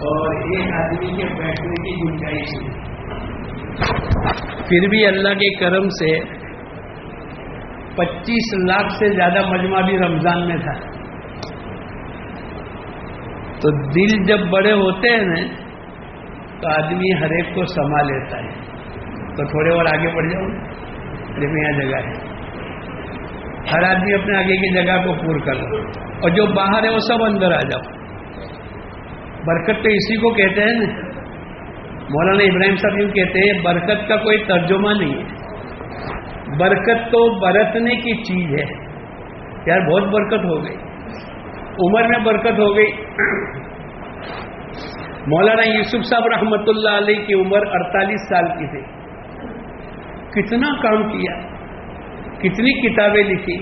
اور ایک آدمی کے بیٹھنے کی گنجائش نہیں پھر بھی اللہ کے کرم سے پچیس لاکھ سے زیادہ مجمع بھی رمضان میں تھا۔ تو دل جب بڑے ہوتے ہیں نا، تو آدمی ہر ایک کو سما لیتا ہے۔ تو تھوڑے اور آگے بڑھ جاؤ۔ ارے، میں یہاں جگہ ہے۔ ہر آدمی اپنے آگے کی جگہ کو پور کر لو۔ اور جو باہر ہے، وہ سب اندر آ جاؤ۔ برکت تو اسی کو کہتے ہیں نا۔ مولانا ابراہیم صاحب یوں کہتے ہیں، برکت کا کوئی ترجمہ نہیں ہے۔ برکت تو برتنے کی چیز ہے۔ یار بہت برکت ہو گئی۔ عمر میں برکت ہو گئی۔ مولانا یوسف صاحب رحمت اللہ علیہ کی عمر اڑتالیس سال کی تھی۔ کتنا کام کیا۔ کتنی کتابیں لکھی۔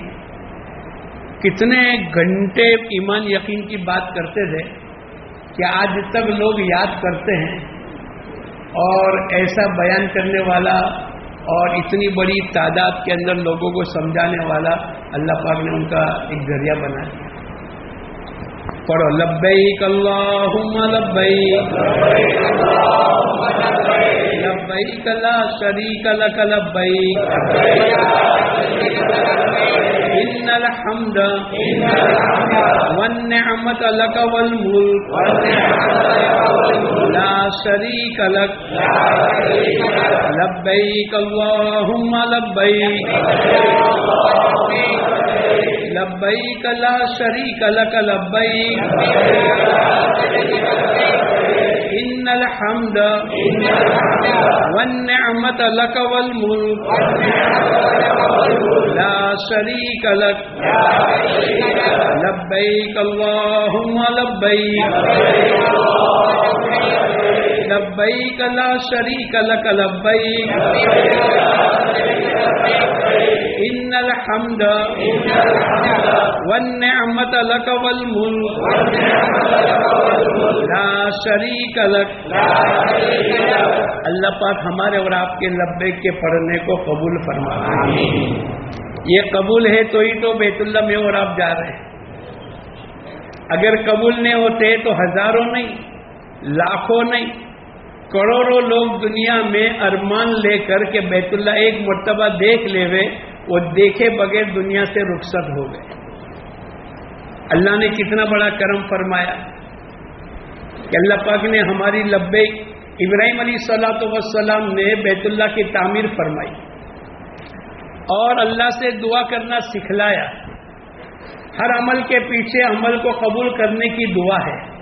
کتنے گھنٹے ایمان یقین کی بات کرتے تھے۔ کہ آج تک لوگ یاد کرتے ہیں اور ایسا بیان کرنے والا اور اتنی بڑی تعداد کے اندر لوگوں کو سمجھانے والا اللہ پاک نے ان کا ایک ذریعہ بنا دیا۔ پڑھو، لبیک اللہم لبیک۔ لبیک لا شریک لک لبیک۔ ان الحمد والنعمت لک والملک لا شریک لک لبیک اللہم لبیک لبیک لا شریک لک لبیک ان الحمد والنعمت لك والملك لا شريك لك لبيك اللهم لبيك لبيك لا شریک لک لبيك ان الحمد والنعمت لك والملك لا شریک لك اللہ پاک ہمارے اور آپ کے لبے کے پڑھنے کو قبول فرما۔ یہ قبول ہے تو ہی تو بیت اللہ میں اور آپ جا رہے ہیں۔ اگر قبول نہیں ہوتے تو ہزاروں نہیں، لاکھوں نہیں کروڑوں لوگ دنیا میں ارمان لے کر کے بیت اللہ ایک مرتبہ دیکھ لے وے وہ دیکھے بغیر دنیا سے رخصت ہو گئے۔ اللہ نے کتنا بڑا کرم فرمایا کہ اللہ پاک نے ہماری لبے ابراہیم علی صلاح وسلام نے بیت اللہ کی تعمیر فرمائی۔ اور اللہ سے دعا کرنا سکھلایا۔ ہر عمل کے پیچھے عمل کو قبول کرنے کی دعا ہے۔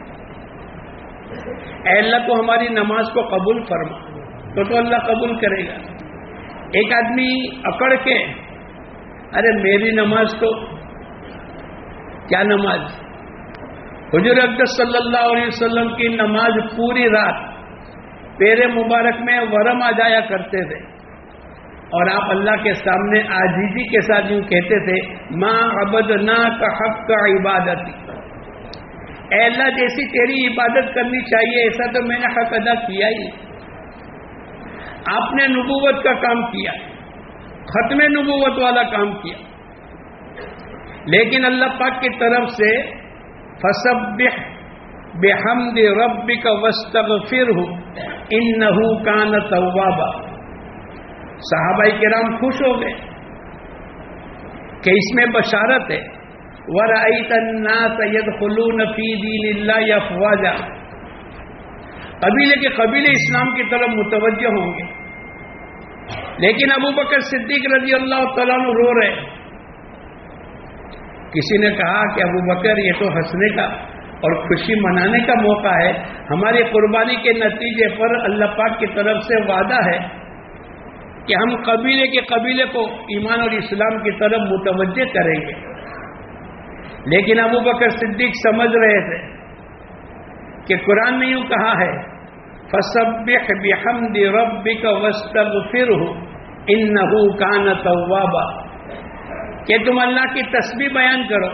اے اللہ تو ہماری نماز کو قبول فرما۔ تو تو اللہ قبول کرے گا۔ ایک آدمی اکڑ کے، ارے میری نماز تو کیا نماز؟ حضور اقدس صلی اللہ علیہ وسلم کی نماز پوری رات پیرے مبارک میں ورم آ جایا کرتے تھے۔ اور آپ اللہ کے سامنے آجیزی کے ساتھ یوں کہتے تھے ماں ابد نا کا حق کا عبادت اے اللہ جیسی تیری عبادت کرنی چاہیے، ایسا تو میں نے حق ادا کیا ہی۔ آپ نے نبوت کا کام کیا، ختم نبوت والا کام کیا۔ لیکن اللہ پاک کی طرف سے فسب بے حمد رب کا وسطب فر ہوں ان نحو کان طوابا صحابہ کرام خوش ہو گئے کہ اس میں بشارت ہے۔ ورأيت الناس يدخلون في دين الله افواجا قبیلے کے قبیلے اسلام کی طرف متوجہ ہوں گے۔ لیکن ابو بکر صدیق رضی اللہ تعالیٰ رو رہے کسی نے کہا کہ ابو بکر، یہ تو ہنسنے کا اور خوشی منانے کا موقع ہے۔ ہماری قربانی کے نتیجے پر اللہ پاک کی طرف سے وعدہ ہے کہ ہم قبیلے کے قبیلے کو ایمان اور اسلام کی طرف متوجہ کریں گے۔ لیکن ابو بکر صدیق سمجھ رہے تھے کہ قرآن نے یوں کہا ہے، فسبح بحمد ربک واستغفرہ انہو کان توابا۔ کہ تم اللہ کی تسبیح بیان کرو،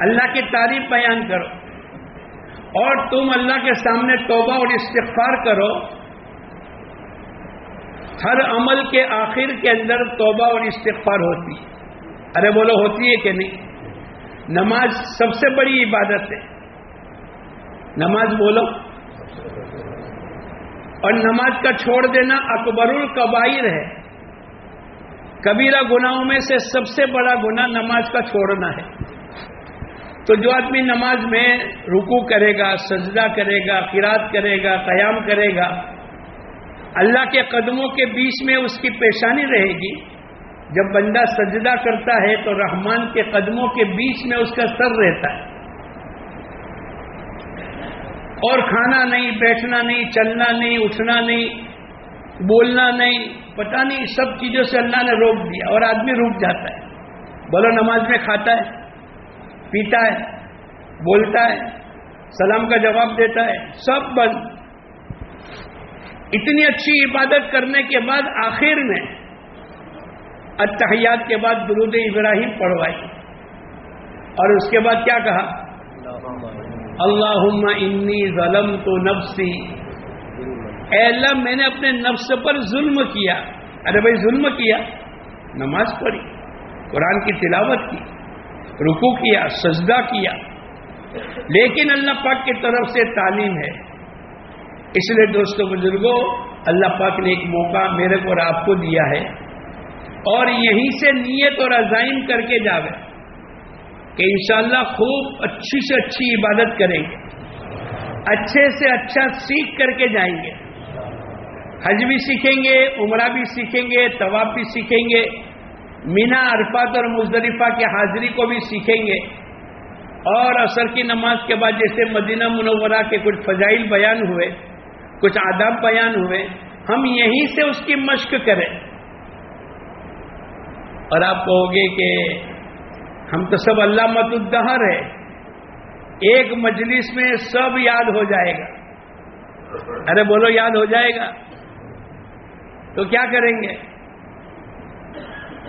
اللہ کی تعریف بیان کرو، اور تم اللہ کے سامنے توبہ اور استغفار کرو۔ ہر عمل کے آخر کے اندر توبہ اور استغفار ہوتی ہے۔ ارے بولو ہوتی ہے کہ نہیں؟ نماز سب سے بڑی عبادت ہے۔ نماز بولو۔ اور نماز کا چھوڑ دینا اکبر القبائر ہے۔ کبیرہ گناہوں میں سے سب سے بڑا گناہ نماز کا چھوڑنا ہے۔ تو جو آدمی نماز میں رکو کرے گا، سجدہ کرے گا قرات کرے گا، قیام کرے گا، اللہ کے قدموں کے بیچ میں اس کی پیشانی رہے گی۔ جب بندہ سجدہ کرتا ہے تو رحمان کے قدموں کے بیچ میں اس کا سر رہتا ہے۔ اور کھانا نہیں، بیٹھنا نہیں، چلنا نہیں، اٹھنا نہیں، بولنا نہیں، پتہ نہیں، سب چیزوں سے اللہ نے روک دیا اور آدمی رک جاتا ہے۔ بولو، نماز میں کھاتا ہے، پیتا ہے، بولتا ہے، سلام کا جواب دیتا ہے، سب بند۔ اتنی اچھی عبادت کرنے کے بعد آخر میں اتحیات کے بعد درود ابراہیم پڑھوائی۔ اور اس کے بعد کیا کہا؟ اللہ انی ظلم تو نفسی۔ اے اللہ، میں نے اپنے نفس پر ظلم کیا۔ ارے بھائی، ظلم کیا؟ نماز پڑھی، قرآن کی تلاوت کی رکو کیا، سجدہ کیا۔ لیکن اللہ پاک کی طرف سے تعلیم ہے۔ اس لیے دوستوں بزرگوں اللہ پاک نے ایک موقع میرے کو اور آپ کو دیا ہے۔ اور یہیں سے نیت اور عزائم کر کے جاوے کہ انشاءاللہ خوب اچھی سے اچھی عبادت کریں گے۔ اچھے سے اچھا سیکھ کر کے جائیں گے۔ حج بھی سیکھیں گے، عمرہ بھی سیکھیں گے، طواف بھی سیکھیں گے۔ مینا، عرفات اور مزدلفہ کی حاضری کو بھی سیکھیں گے۔ اور اثر کی نماز کے بعد جیسے مدینہ منورہ کے کچھ فضائل بیان ہوئے، کچھ آداب بیان ہوئے، ہم یہیں سے اس کی مشق کریں۔ اور آپ کہو گے کہ ہم تو سب اللہ مت الدہر ہے ایک مجلس میں سب یاد ہو جائے گا۔ ارے بولو یاد ہو جائے گا۔ تو کیا کریں گے؟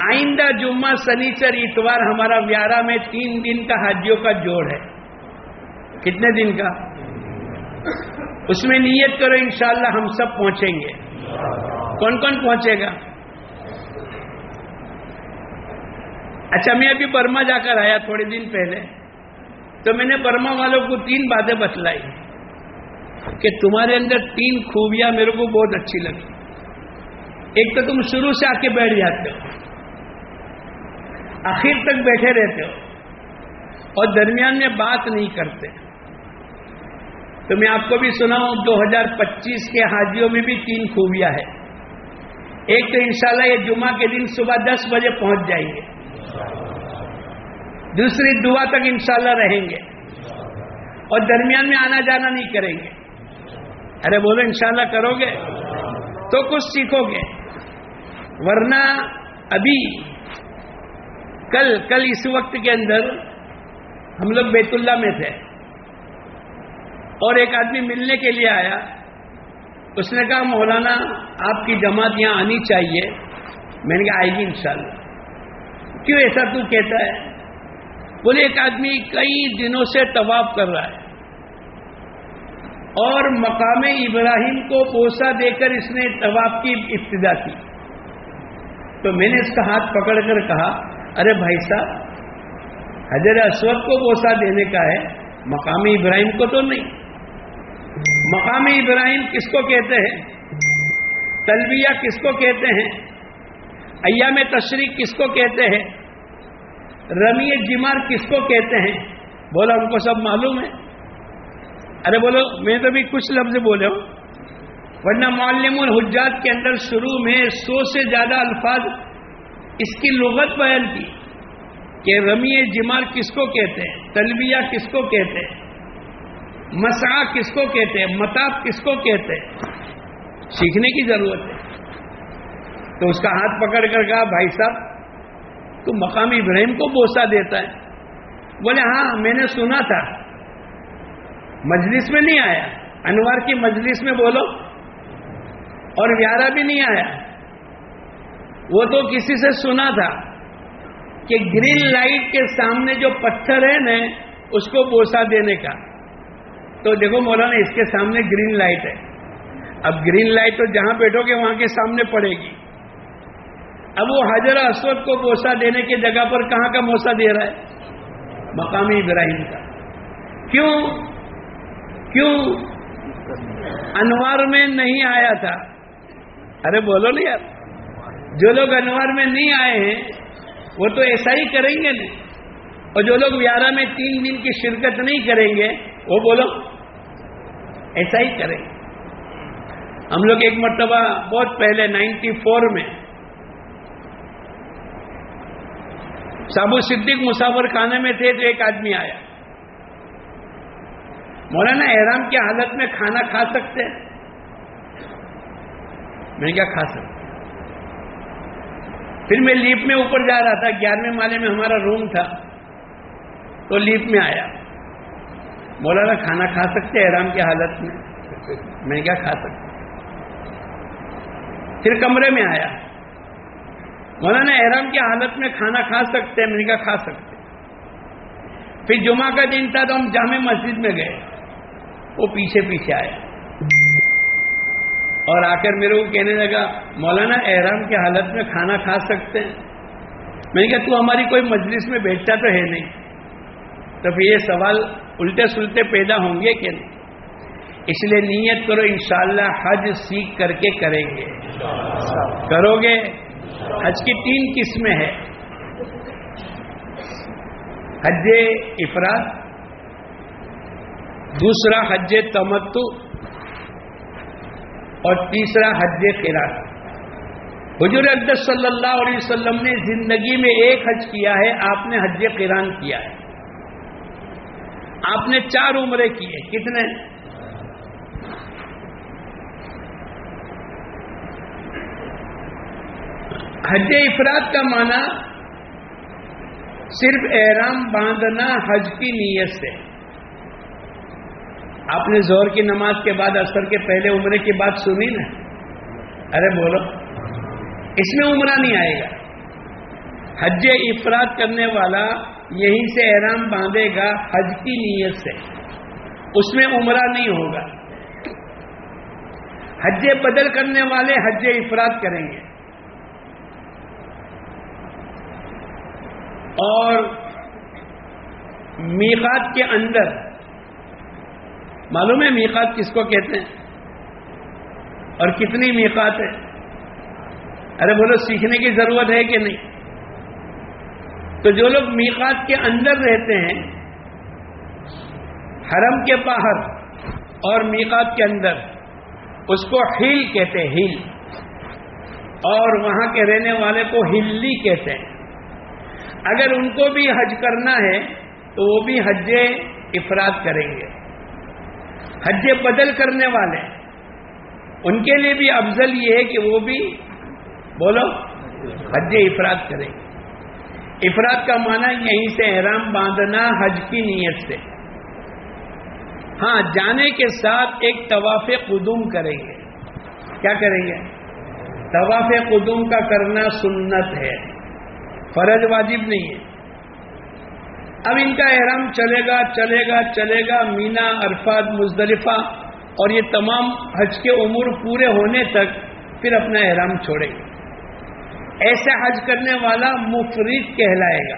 آئندہ جمعہ سنیچر اتوار ہمارا ویارہ میں تین دن کا حاجیوں کا جوڑ ہے۔ کتنے دن کا؟ اس میں نیت کرو انشاءاللہ ہم سب پہنچیں گے۔ کون کون پہنچے گا؟ اچھا میں ابھی برما جا کر آیا تھوڑے دن پہلے۔ تو میں نے برما والوں کو تین باتیں بتلائی کہ تمہارے اندر تین خوبیاں میرے کو بہت اچھی لگی۔ ایک تو تم شروع سے آ کے بیٹھ جاتے ہو، آخر تک بیٹھے رہتے ہو اور درمیان میں بات نہیں کرتے۔ تو میں آپ کو بھی سناؤں، دو ہزار پچیس کے حاجیوں میں بھی تین خوبیاں ہیں۔ ایک تو انشاءاللہ یہ جمعہ کے دن صبح دس بجے پہنچ جائیں گے۔ دوسری دعا تک انشاءاللہ رہیں گے اور درمیان میں آنا جانا نہیں کریں گے۔ ارے بولو انشاءاللہ کرو گے تو کچھ سیکھو گے۔ ورنہ ابھی کل کل اس وقت کے اندر ہم لوگ بیت اللہ میں تھے۔ اور ایک آدمی ملنے کے لیے آیا۔ اس نے کہا، مولانا، آپ کی جماعت یہاں آنی چاہیے۔ میں نے کہا آئے گی انشاءاللہ۔ کیوں ایسا تو کہتا ہے؟ بولے ایک آدمی کئی دنوں سے طواف کر رہا ہے اور مقام ابراہیم کو بوسا دے کر اس نے طواف کی ابتدا کی۔ تو میں نے اس کا ہاتھ پکڑ کر کہا، ارے بھائی صاحب حضر اسود کو بوسا دینے کا ہے، مقام ابراہیم کو تو نہیں۔ مقام ابراہیم کس کو کہتے ہیں؟ تلبیہ کس کو کہتے ہیں؟ ایام تشریق کس کو کہتے ہیں؟ رمی جمار کس کو کہتے ہیں؟ بولا، ہم کو سب معلوم ہے۔ ارے بولو، میں تو بھی کچھ لفظ بولے ہوں۔ ورنہ معلم الحجات کے اندر شروع میں سو سے زیادہ الفاظ اس کی لغت بیان کی کہ رمی جمار کس کو کہتے ہیں؟ تلبیہ کس کو کہتے ہیں؟ مسا کس کو کہتے ہیں؟ متاف کس کو کہتے ہیں؟ سیکھنے کی ضرورت ہے۔ تو اس کا ہاتھ پکڑ کر کہا، بھائی صاحب تو مقامی ابراہیم کو بوسا دیتا ہے۔ بولے ہاں میں نے سنا تھا۔ مجلس میں نہیں آیا۔ انوار کی مجلس میں بولو۔ اور ویارہ بھی نہیں آیا۔ وہ تو کسی سے سنا تھا کہ گرین لائٹ کے سامنے جو پتھر ہے نا، اس کو بوسا دینے کا۔ تو دیکھو مولانا، اس کے سامنے گرین لائٹ ہے۔ اب گرین لائٹ تو جہاں بیٹھو گے، وہاں کے سامنے پڑے گی۔ اب وہ حضر اسود کو بوسا دینے کی جگہ پر کہاں کا موسا دے رہا ہے؟ مقامی ابراہیم کا۔ کیوں؟ کیوں؟ انوار میں نہیں آیا تھا۔ ارے بولو نا یار، جو لوگ انوار میں نہیں آئے ہیں، وہ تو ایسا ہی کریں گے نہیں اور جو لوگ ویارہ میں تین دن کی شرکت نہیں کریں گے، وہ بولو، ایسا ہی کریں۔ گے ہم لوگ ایک مرتبہ بہت پہلے، نائنٹی فور میں سابو صدیق مسافر خانے میں تھے تو ایک آدمی آیا۔ مولانا احرام کی حالت میں کھانا کھا سکتے ہیں۔ میں کیا کھا سکتا پھر میں لیپ میں اوپر جا رہا تھا، گیارہویں مالے میں ہمارا روم تھا۔ تو لیپ میں آیا۔ مولانا کھانا کھا سکتے احرام کی حالت میں؟ میں کیا کھا سکتا پھر کمرے میں آیا۔ مولانا احرام کی حالت میں کھانا کھا سکتے ہیں میں نے کہا کھا سکتے پھر جمعہ کا دن تھا تو ہم جامع مسجد میں گئے۔ وہ پیچھے پیچھے آیا اور آ کر میرے کو کہنے لگا مولانا احرام کی حالت میں کھانا کھا سکتے ہیں۔ میں نے کہا تو ہماری کوئی مجلس میں بیٹھتا تو ہے نہیں۔ تو پھر یہ سوال الٹے سلٹے پیدا ہوں گے کہ نہیں؟ اس لیے نیت کرو انشاءاللہ حج سیکھ کر کے کریں گے۔ کرو گے۔ حج کی تین قسمیں ہیں۔ حج افراد، دوسرا حج تمتو اور تیسرا حج قرآن حضور اقدس صلی اللہ علیہ وسلم نے زندگی میں ایک حج کیا ہے، آپ نے حج قرآن کیا ہے۔ آپ نے چار عمرے کیے، کتنے؟ حج افراد کا معنی صرف احرام باندھنا حج کی نیت سے۔ آپ نے زور کی نماز کے بعد اثر کے پہلے عمرے کی بات سنی نا؟ ارے بولو۔ اس میں عمرہ نہیں آئے گا۔ حج افراد کرنے والا یہیں سے احرام باندھے گا حج کی نیت سے۔ اس میں عمرہ نہیں ہوگا۔ حج بدل کرنے والے حج افراد کریں گے۔ اور میقات کے اندر معلوم ہے میقات کس کو کہتے ہیں؟ اور کتنی میقات ہے ارے بولو، سیکھنے کی ضرورت ہے کہ نہیں؟ تو جو لوگ میقات کے اندر رہتے ہیں، حرم کے باہر اور میقات کے اندر، اس کو ہل کہتے ہیں، ہل۔ اور وہاں کے رہنے والے کو ہلی کہتے ہیں۔ اگر ان کو بھی حج کرنا ہے تو وہ بھی حج افراد کریں گے۔ حج بدل کرنے والے۔ ان کے لیے بھی افضل یہ ہے کہ وہ بھی بولو، حج افراد کریں۔ گے افراد کا معنی یہیں سے احرام باندھنا، حج کی نیت سے۔ ہاں جانے کے ساتھ ایک طواف قدوم کریں گے۔ کیا کریں گے؟ طواف قدوم کا کرنا سنت ہے۔ فرض واجب نہیں ہے۔ اب ان کا احرام چلے گا چلے گا چلے گا، مینا، عرفات، مزدلفہ اور یہ تمام حج کے امور پورے ہونے تک پھر اپنا احرام چھوڑے۔ گا ایسا حج کرنے والا مفرد کہلائے گا۔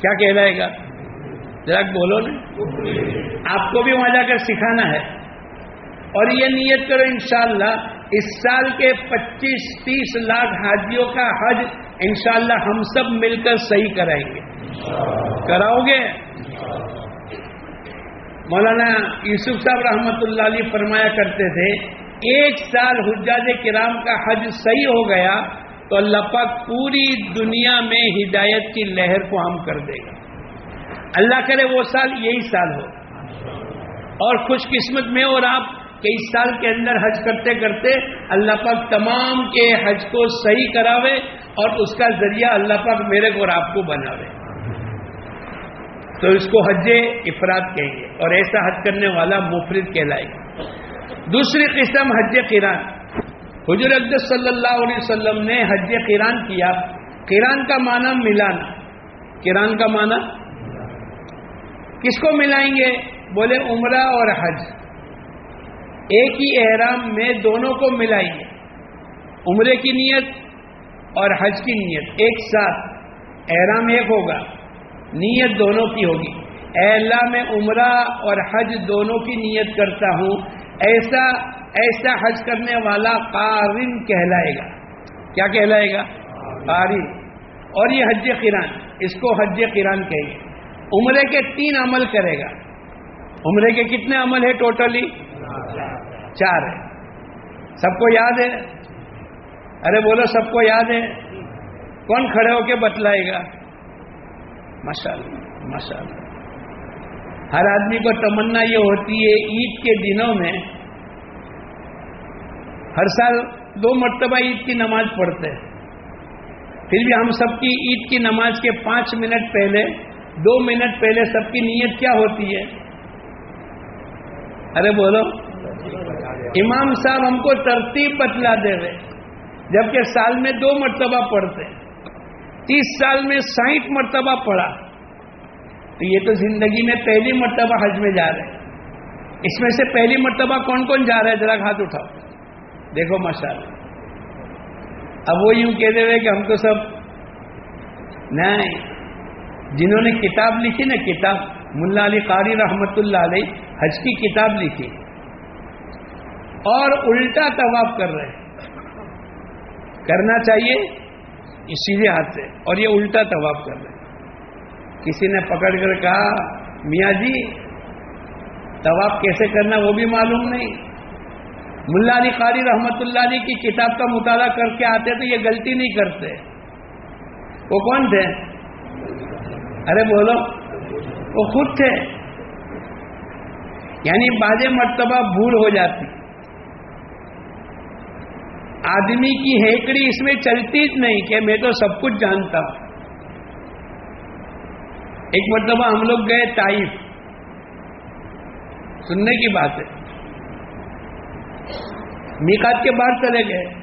کیا کہلائے گا؟ ذرا بولو نا۔ آپ کو بھی وہاں جا کر سکھانا ہے۔ اور یہ نیت کرو انشاءاللہ اس سال کے پچیس تیس لاکھ حاجیوں کا حج انشاءاللہ ہم سب مل کر صحیح کرائیں گے۔ کراؤ گے؟ مولانا یوسف صاحب رحمت اللہ علیہ فرمایا کرتے تھے، ایک سال حجاج کرام کا حج صحیح ہو گیا تو اللہ پاک پوری دنیا میں ہدایت کی لہر کو عام کر دے گا۔ اللہ کرے وہ سال یہی سال ہو۔ اور خوش قسمت میں اور آپ کئی سال کے اندر حج کرتے کرتے اللہ پاک تمام کے حج کو صحیح کراوے اور اس کا ذریعہ اللہ پاک میرے کو اور آپ کو بناوے۔ تو اس کو حج افراد کہیں گے اور ایسا حج کرنے والا مفرد کہلائے گا۔ دوسری قسم حج قرآن۔ حضور اقدس صلی اللہ علیہ وسلم نے حج قرآن کیا۔ قرآن کا معنی ملانا۔ قرآن کا معنی؟ کس کو ملائیں گے؟ بولے عمرہ اور حج۔ ایک ہی احرام میں دونوں کو ملائیے عمرے کی نیت اور حج کی نیت، ایک ساتھ۔ احرام ایک ہوگا، نیت دونوں کی ہوگی۔ اے اللہ، میں عمرہ اور حج دونوں کی نیت کرتا ہوں۔ ایسا ایسا حج کرنے والا قارن کہلائے گا۔ کیا کہلائے گا؟ قارن۔ اور یہ حج قرآن، اس کو حج قرآن کہیں گے۔ عمرے کے تین عمل کرے گا۔ عمرے کے کتنے عمل ہے ٹوٹلی؟ چار ہے سب کو یاد ہے؟ ارے بولو، سب کو یاد ہے؟ کون کھڑے ہو کے بتلائے گا؟ ماشاء اللہ ماشاء اللہ ہر آدمی کو تمنا یہ ہوتی ہے، عید کے دنوں میں ہر سال دو مرتبہ عید کی نماز پڑھتے ہیں۔ پھر بھی ہم سب کی عید کی نماز کے پانچ منٹ پہلے، دو منٹ پہلے سب کی نیت کیا ہوتی ہے؟ ارے بولو۔ امام صاحب ہم کو ترتیب بتلا دے رہے جبکہ سال میں دو مرتبہ پڑھتے تیس سال میں سائٹ مرتبہ پڑھا۔ تو یہ تو زندگی میں پہلی مرتبہ حج میں جا رہے ہیں۔ اس میں سے پہلی مرتبہ کون کون جا رہا ہے؟ ذرا ہاتھ اٹھاؤ۔ دیکھو ماشاء اللہ اب وہ یوں کہتے ہوئے کہ ہم تو سب نہیں۔ جنہوں نے کتاب لکھی نا، کتاب، ملا علی قاری رحمت اللہ علیہ، حج کی کتاب لکھی۔ اور الٹا طواف کر رہے کرنا چاہیے سیدھے ہاتھ سے۔ اور یہ الٹا طواف کر رہے کسی نے پکڑ کر کہا، میاں جی طواف کیسے کرنا وہ بھی معلوم نہیں۔ ملا علی قاری رحمت اللہ علی کی کتاب کا مطالعہ کر کے آتے تو یہ غلطی نہیں کرتے۔ وہ کون تھے؟ ارے بولو، وہ خود تھے۔ یعنی باز مرتبہ بھول ہو جاتی۔ آدمی کی ہیکڑی اس میں چلتی نہیں کہ میں تو سب کچھ جانتا ہوں۔ ایک مرتبہ ہم لوگ گئے تائف سننے کی بات ہے۔ میقات کے باہر چلے گئے۔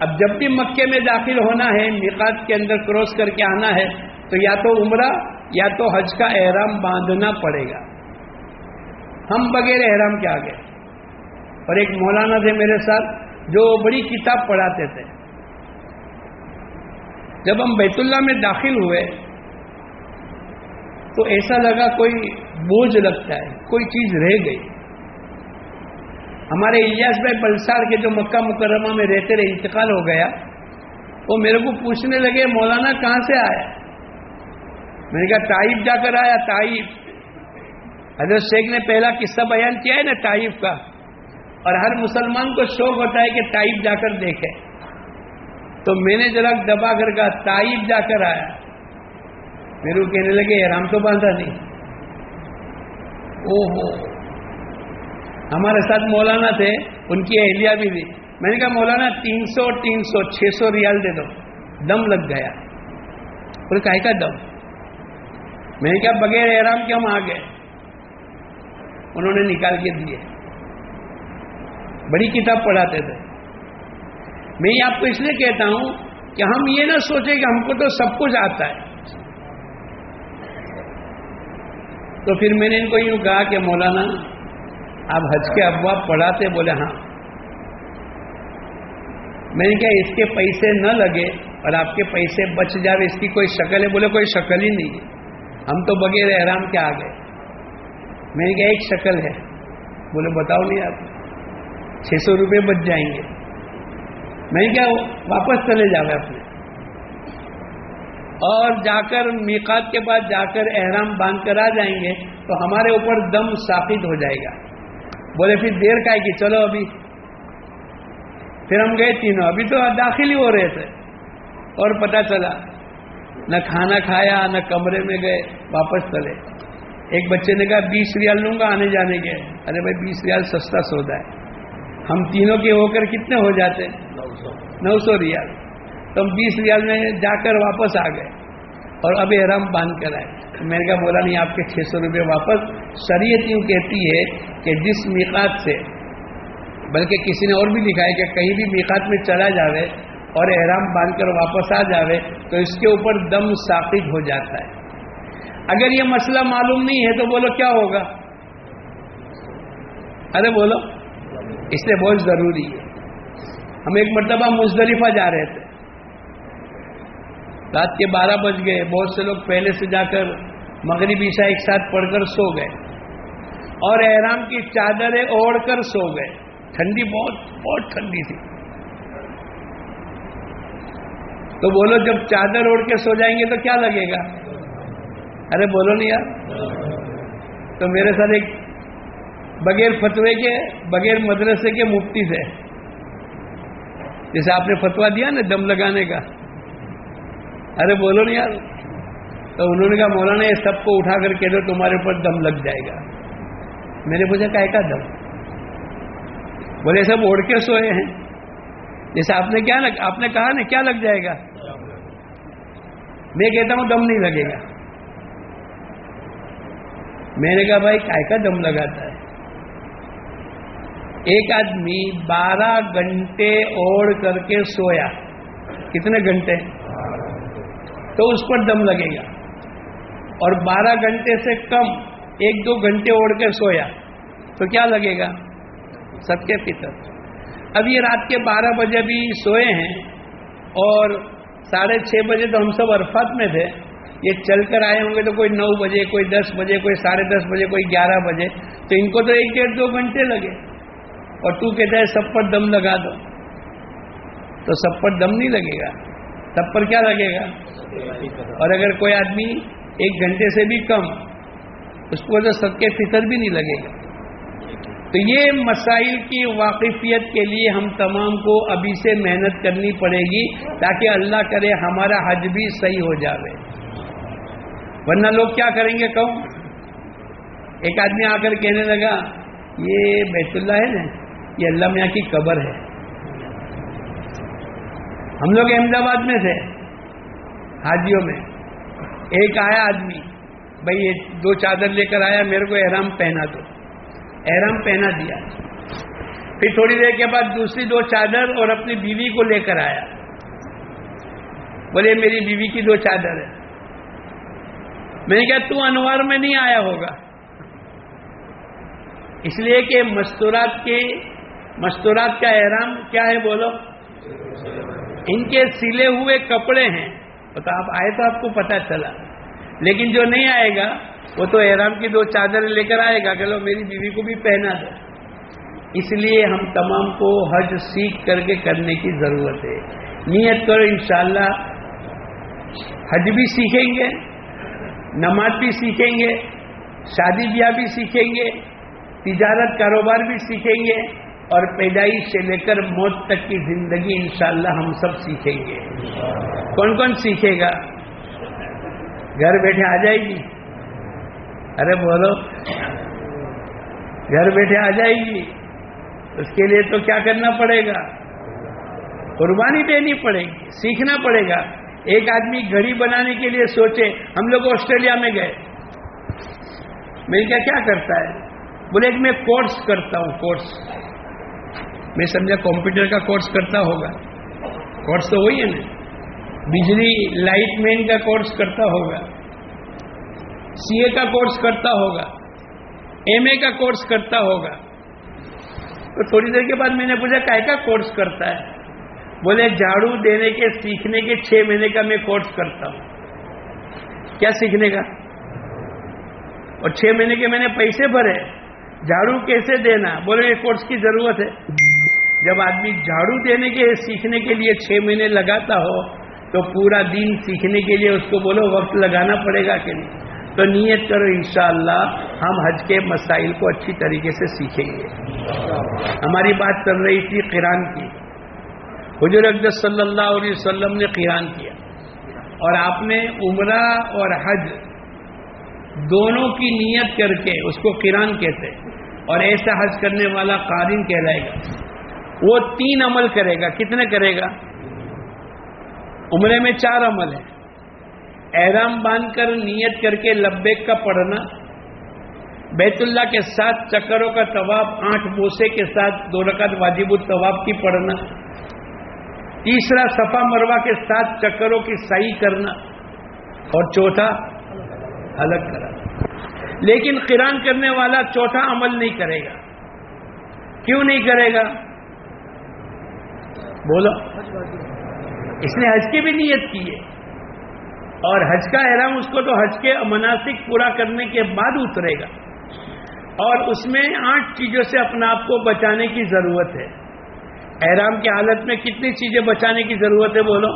اب جب بھی مکے میں داخل ہونا ہے، میقات کے اندر کراس کر کے آنا ہے، تو یا تو عمرہ یا تو حج کا احرام باندھنا پڑے گا۔ ہم بغیر احرام کے آگے اور ایک مولانا تھے میرے ساتھ جو بڑی کتاب پڑھاتے تھے۔ جب ہم بیت اللہ میں داخل ہوئے، تو ایسا لگا کوئی بوجھ لگتا ہے، کوئی چیز رہ گئی۔ ہمارے الیاس بھائی بلسار کے جو مکہ مکرمہ میں رہتے رہے، انتقال ہو گیا، وہ میرے کو پوچھنے لگے، مولانا کہاں سے آیا میں نے کہا تائف جا کر آیا تائف حضرت شیخ نے پہلا قصہ بیان کیا ہے نا تائف کا۔ اور ہر مسلمان کو شوق ہوتا ہے کہ تائف جا کر دیکھے۔ تو میں نے ذرا دبا کر کہا تائف جا کر آیا۔ میرے کو کہنے لگے رام تو باندھا نہیں۔ او ہو ہمارے ساتھ مولانا تھے، ان کی اہلیہ بھی تھی۔ میں نے کہا، مولانا، تین سو تین سو، چھ سو ریال دے دو۔ دم لگ گیا۔ بولے کا کا دم؟ میں نے کہا، بغیر احرام کے ہم آ گئے۔ انہوں نے نکال کے دیے۔ بڑی کتاب پڑھاتے تھے۔ میں یہ آپ کو اس لیے کہتا ہوں کہ ہم یہ نہ سوچیں کہ ہم کو تو سب کچھ آتا ہے۔ تو پھر میں نے ان کو یوں کہا کہ مولانا، آپ حج کے ابواب پڑھاتے بولے ہاں۔ میں نے کہا اس کے پیسے نہ لگے اور آپ کے پیسے بچ جاوے، اس کی کوئی شکل ہے؟ بولے کوئی شکل ہی نہیں ہے۔ ہم تو بغیر احرام کے آ گئے۔ میں نے کہا ایک شکل ہے۔ بولے بتاؤ نہیں آپ۔ چھ سو روپئے بچ جائیں گے۔ میں نے کہا واپس چلے جاوے اپنے۔ اور جا کر میقات کے بعد جا کر احرام باندھ کر آ جائیں گے تو ہمارے اوپر دم ثابت ہو جائے گا۔ بولے پھر دیر کا ہے کہ چلو ابھی۔ پھر ہم گئے تینوں۔ ابھی تو داخل ہی ہو رہے تھے۔ اور پتا چلا، نہ کھانا کھایا، نہ کمرے میں گئے، واپس چلے۔ ایک بچے نے کہا، بیس ریال لوں گا آنے جانے کے۔ ارے بھائی، بیس ریال سستا سودا ہے۔ ہم تینوں کے ہو کر کتنے ہو جاتے نو سو ریال۔ تو ہم بیس ریال میں جا کر واپس آ گئے۔ اور اب احرام باندھ کر آئے۔ میں نے کہا بولا نہیں آپ کے چھ سو روپئے واپس۔ شریعت یوں کہتی ہے کہ جس میقات سے، بلکہ کسی نے اور بھی لکھا ہے کہ کہیں بھی میقات میں چلا جاوے اور احرام باندھ کر واپس آ جاوے، تو اس کے اوپر دم ثابت ہو جاتا ہے۔ اگر یہ مسئلہ معلوم نہیں ہے تو بولو کیا ہوگا؟ ارے بولو۔ اس لیے بہت ضروری ہے۔ ہم ایک مرتبہ مزدلفہ جا رہے تھے۔ رات کے بارہ بج گئے، بہت سے لوگ پہلے سے جا کر مغرب عشاء ایک ساتھ پڑھ کر سو گئے۔ اور احرام کی چادریں اوڑھ کر سو گئے۔ ٹھنڈی بہت بہت ٹھنڈی تھی۔ تو بولو، جب چادر اوڑھ کے سو جائیں گے تو کیا لگے گا؟ ارے بولو نہیں یار۔ تو میرے ساتھ ایک بغیر فتوے کے، بغیر مدرسے کے مفتی سے جیسے آپ نے فتوا دیا نا دم لگانے کا۔ ارے بولو نہیں یار، تو انہوں نے کہا، مولانا، یہ سب کو اٹھا کر کے دو، تمہارے اوپر دم لگ جائے گا۔ میں نے پوچھا کا دم؟ بولے، سب اوڑھ کے سوئے ہیں۔ جیسے آپ نے کیا لگ آپ نے کہا نا، کیا لگ جائے گا؟ میں کہتا ہوں، دم نہیں لگے گا۔ میں نے کہا، بھائی کا دم لگاتا ہے؟ ایک آدمی بارہ گھنٹے اوڑھ کر کے سویا۔ کتنے گھنٹے؟ تو اس پر دم لگے گا۔ اور بارہ گھنٹے سے کم ایک دو گھنٹے اوڑھ کے سویا، تو کیا لگے گا؟ سب کے پتر۔ اب یہ رات کے بارہ بجے بھی سوئے ہیں اور ساڑھے چھ بجے تو ہم سب عرفات میں تھے۔ یہ چل کر آئے ہوں گے تو کوئی نو بجے، کوئی دس بجے، کوئی ساڑھے دس بجے، کوئی گیارہ بجے۔ تو ان کو تو ایک ڈیڑھ دو گھنٹے لگے۔ اور تو کہتا ہے سب پر دم لگا دو۔ تو سب پر دم نہیں لگے گا۔ سب پر کیا لگے گا؟ اور اگر کوئی آدمی ایک گھنٹے سے بھی کم، اس کو تو سب کے فطر بھی نہیں لگے گا۔ تو یہ مسائل کی واقفیت کے لیے ہم تمام کو ابھی سے محنت کرنی پڑے گی تاکہ اللہ کرے ہمارا حج بھی صحیح ہو جاوے۔ ورنہ لوگ کیا کریں گے کہوں؟ ایک آدمی آ کر کہنے لگا، یہ بیت اللہ ہے نا۔ یہ اللہ میاں کی قبر ہے۔ ہم لوگ احمد آباد میں تھے، حاجیوں میں۔ ایک آیا آدمی، بھائی یہ دو چادر لے کر آیا، میرے کو احرام پہنا دو۔ احرام پہنا دیا۔ پھر تھوڑی دیر کے بعد دوسری دو چادر اور اپنی بیوی کو لے کر آیا۔ بولے، میری بیوی کی دو چادر ہے۔ میں نے کہا، تو انوار میں نہیں آیا ہوگا۔ اس لیے کہ مستورات کے مستورات کا احرام کیا ہے بولو؟ ان کے سلے ہوئے کپڑے ہیں۔ تو آپ آئے تو آپ کو پتا چلا۔ لیکن جو نہیں آئے گا، وہ تو احرام کی دو چادر لے کر آئے گا کہ لو میری بیوی کو بھی پہنا دو۔ اس لیے ہم تمام کو حج سیکھ کر کے کرنے کی ضرورت ہے۔ نیت کرو انشاءاللہ۔ حج بھی سیکھیں گے، نماز بھی سیکھیں گے، شادی بیاہ بھی سیکھیں گے، تجارت کاروبار بھی سیکھیں گے۔ اور پیدائش سے لے کر موت تک کی زندگی انشاءاللہ ہم سب سیکھیں گے۔ کون کون سیکھے گا؟ گھر بیٹھے آ جائے گی؟ ارے بولو۔ گھر بیٹھے آ جائے گی۔ اس کے لیے تو کیا کرنا پڑے گا؟ قربانی دینی پڑے گی، سیکھنا پڑے گا۔ ایک آدمی گھڑی بنانے کے لیے سوچے، ہم لوگ آسٹریلیا میں گئے۔ میں کیا کیا کرتا ہے؟ بولے کہ میں کورس کرتا ہوں، کورس۔ میں سمجھا کمپیوٹر کا کورس کرتا ہوگا۔ کورس تو وہی ہے نا۔ بجلی لائٹ مین کا کورس کرتا ہوگا۔ سی اے کا کورس کرتا ہوگا۔ ایم اے کا کورس کرتا ہوگا۔ تو تھوڑی دیر کے بعد میں نے پوچھا کا کا کورس کرتا ہے؟ بولے، جھاڑو دینے کے، سیکھنے کے چھ مہینے کا میں کورس کرتا ہوں۔ کیا سیکھنے کا؟ اور چھ مہینے کے میں نے پیسے بھرے۔ جھاڑو کیسے دینا؟ بولے، یہ کورس کی ضرورت ہے۔ جب آدمی جھاڑو دینے کے سیکھنے کے لیے چھ مہینے لگاتا ہو، تو پورا دن سیکھنے کے لیے اس کو بولو وقت لگانا پڑے گا کہ نہیں؟ تو نیت کرو انشاءاللہ ہم حج کے مسائل کو اچھی طریقے سے سیکھیں گے۔ ہماری بات چل رہی تھی قرآن کی۔ حضور اقدس صلی اللہ علیہ وسلم نے قیران کیا۔ اور آپ نے عمرہ اور حج دونوں کی نیت کر کے اس کو قرآن کہتے اور ایسا حج کرنے والا قارن کہلائے گا۔ وہ تین عمل کرے گا، کتنے کرے گا؟ عمرے میں چار عمل ہیں۔ احرام باندھ کر نیت کر کے لبیک کا پڑھنا، بیت اللہ کے ساتھ چکروں کا طواب آٹھ بوسے کے ساتھ دو رکعت واجب الطواب کی پڑھنا، تیسرا صفا مروا کے ساتھ چکروں کی صحیح کرنا، اور چوتھا الگ کرنا۔ لیکن قرآن کرنے والا چوتھا عمل نہیں کرے گا۔ کیوں نہیں کرے گا؟ بولو۔ اس نے حج کی بھی نیت کی ہے۔ اور حج کا احرام اس کو تو حج کے مناسب پورا کرنے کے بعد اترے گا۔ اور اس میں آٹھ چیزوں سے اپنے آپ کو بچانے کی ضرورت ہے۔ احرام کی حالت میں کتنی چیزیں بچانے کی ضرورت ہے بولو۔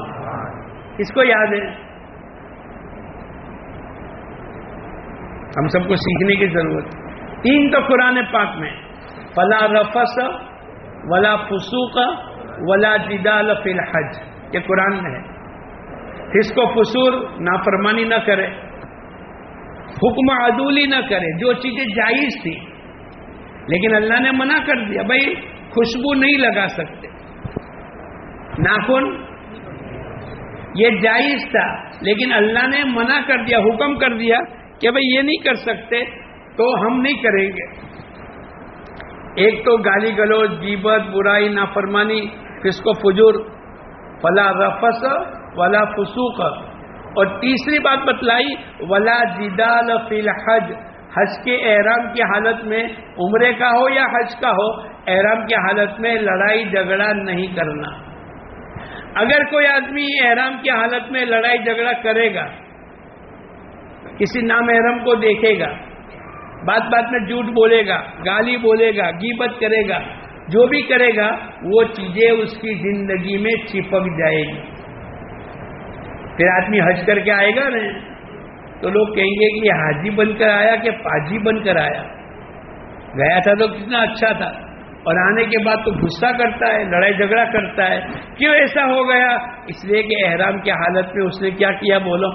اس کو یاد ہے۔ ہم سب کو سیکھنے کی ضرورت۔ تین تو قرآن پاک میں۔ فلا رفس ولا فسوق ولا جدال فی الحج. یہ قرآن میں ہے۔ اس کو فسور نافرمانی نہ کرے۔ حکم عدولی نہ کرے۔ جو چیزیں جائز تھی۔ لیکن اللہ نے منع کر دیا، بھائی خوشبو نہیں لگا سکتے۔ ناخن۔ یہ جائز تھا۔ لیکن اللہ نے منع کر دیا، حکم کر دیا کہ بھائی یہ نہیں کر سکتے، تو ہم نہیں کریں گے۔ ایک تو گالی گلوچ جیبت برائی، نافرمانی۔ کس کو فجور؟ فلا رفس ولا فسوق. اور تیسری بات بتلائی، ولا جدال فی الحج. حج کے احرام کی حالت میں عمرے کا ہو یا حج کا ہو، احرام کی حالت میں لڑائی جھگڑا نہیں کرنا۔ اگر کوئی آدمی احرام کی حالت میں لڑائی جھگڑا کرے گا، کسی نام احرم کو دیکھے گا، بات بات میں جھوٹ بولے گا، گالی بولے گا گیبت کرے گا جو بھی کرے گا، وہ چیزیں اس کی زندگی میں چپک جائے گی۔ پھر آدمی حج کر کے آئے گا نا، تو لوگ کہیں گے کہ یہ حاجی بن کر آیا کہ پاجی بن کر آیا؟ گیا تھا تو کتنا اچھا تھا۔ اور آنے کے بعد تو غصہ کرتا ہے، لڑائی جھگڑا کرتا ہے۔ کیوں ایسا ہو گیا؟ اس لیے کہ احرام کی حالت میں اس نے کیا کیا بولو؟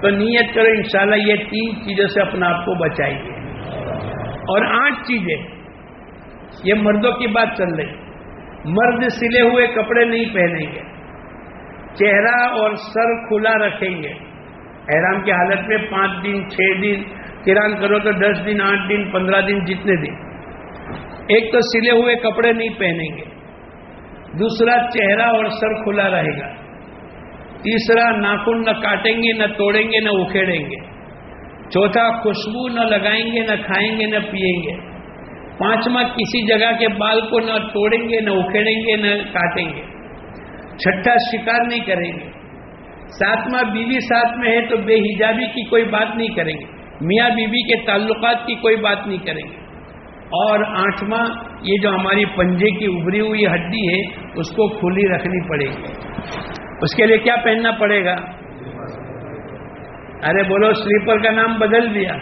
تو نیت کرو انشاءاللہ یہ تین چیزوں سے اپنا آپ کو بچائیے۔ اور آٹھ چیزیں۔ یہ مردوں کی بات چل رہی مرد سلے ہوئے کپڑے نہیں پہنیں گے چہرہ اور سر کھلا رکھیں گے احرام کی حالت میں پانچ دن، چھ دن کران کرو تو دس دن، آٹھ دن، پندرہ دن، جتنے دن۔ ایک تو سلے ہوئے کپڑے نہیں پہنیں گے۔ دوسرا چہرہ اور سر کھلا رہے گا۔ تیسرا ناخن نہ کاٹیں گے، نہ توڑیں گے، نہ اکھیڑیں گے۔ چوتھا خوشبو نہ لگائیں گے، نہ کھائیں گے، نہ پیئیں گے۔ پانچواں کسی جگہ کے بال کو نہ توڑیں گے، نہ اکھیڑیں گے، نہ کاٹیں گے۔ چھٹا شکار نہیں کریں گے۔ ساتواں بیوی ساتھ میں ہے تو بے حجابی کی کوئی بات نہیں کریں گے۔ میاں بیوی کے تعلقات کی کوئی بات نہیں کریں گے۔ اور آٹھواں، یہ جو ہماری پنجے کی ابری ہوئی ہڈی ہے، اس کو کھلی رکھنی پڑے گی۔ اس کے لیے کیا پہننا پڑے گا؟ ارے بولو، سلیپر کا نام بدل دیا۔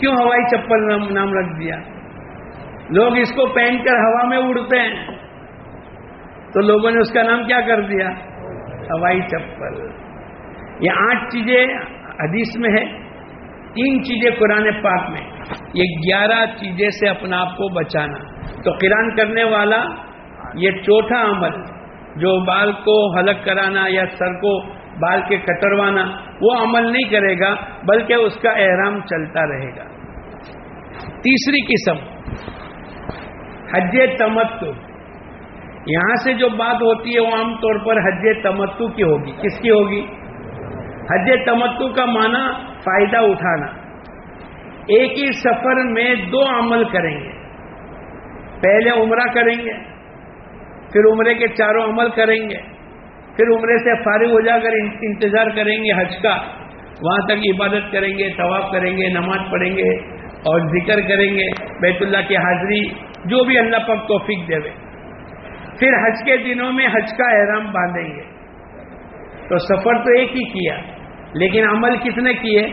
کیوں ہوائی چپل نام رکھ دیا؟ لوگ اس کو پہن کر ہوا میں اڑتے ہیں۔ تو لوگوں نے اس کا نام کیا کر دیا؟ ہوائی چپل۔ یہ آٹھ چیزیں حدیث میں ہے تین چیزیں قرآن پاک میں۔ یہ گیارہ چیزیں سے اپنا آپ کو بچانا۔ تو قرآن کرنے والا یہ چوتھا عمل، جو بال کو حلق کرانا یا سر کو بال کے کتروانا وہ عمل نہیں کرے گا، بلکہ اس کا احرام چلتا رہے گا۔ تیسری قسم۔ حج تمتو یہاں سے جو بات ہوتی ہے وہ عام طور پر حج تمتو کی ہوگی۔ کس کی ہوگی؟ حج تمتو کا معنی فائدہ اٹھانا۔ ایک ہی سفر میں دو عمل کریں گے۔ پہلے عمرہ کریں گے، پھر عمرے کے چاروں عمل کریں گے۔ پھر عمرے سے فارغ ہو جا کر انتظار کریں گے حج کا۔ وہاں تک عبادت کریں گے، طواف کریں گے، نماز پڑھیں گے۔ اور ذکر کریں گے بیت اللہ کی حاضری، جو بھی اللہ پاک توفیق دے پھر حج کے دنوں میں حج کا احرام باندھیں گے۔ تو سفر تو ایک ہی کیا، لیکن عمل کس نے کیے؟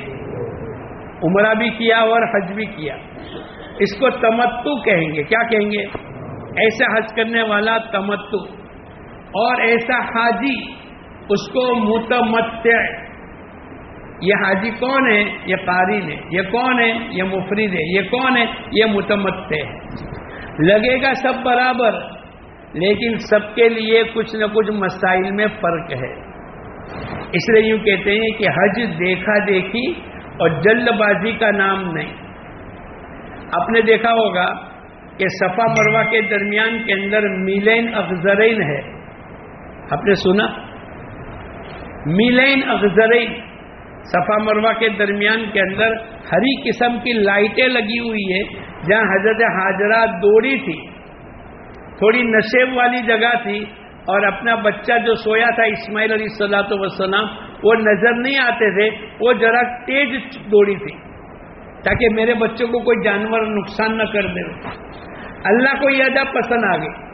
عمرہ بھی کیا اور حج بھی کیا۔ اس کو تمتو کہیں گے۔ کیا کہیں گے؟ ایسا حج کرنے والا تمتو اور ایسا حاجی، اس کو متمت یہ حاجی کون ہے یہ قارین ہے یہ کون ہے یہ مفرد ہے یہ کون ہے یہ متمت ہے لگے گا سب برابر، لیکن سب کے لیے کچھ نہ کچھ مسائل میں فرق ہے۔ اس لیے یوں کہتے ہیں کہ حج دیکھا دیکھی اور جلد بازی کا نام نہیں۔ آپ نے دیکھا ہوگا کہ صفا مروا کے درمیان کے اندر میلین افزرین ہے۔ آپ نے سنا؟ میلین افزرین صفا مروا کے درمیان کے اندر ہری قسم کی لائٹیں لگی ہوئی ہے جہاں حضرت حاجرہ دوڑی تھی۔ تھوڑی نشیب والی جگہ تھی اور اپنا بچہ جو سویا تھا اسماعیل علیہ السلاۃ وسلام وہ نظر نہیں آتے تھے، وہ ذرا تیز دوڑی تھی۔ تاکہ میرے بچوں کو کوئی جانور نقصان نہ کر دے۔ اللہ کو یہ ادا پسند آ گئی۔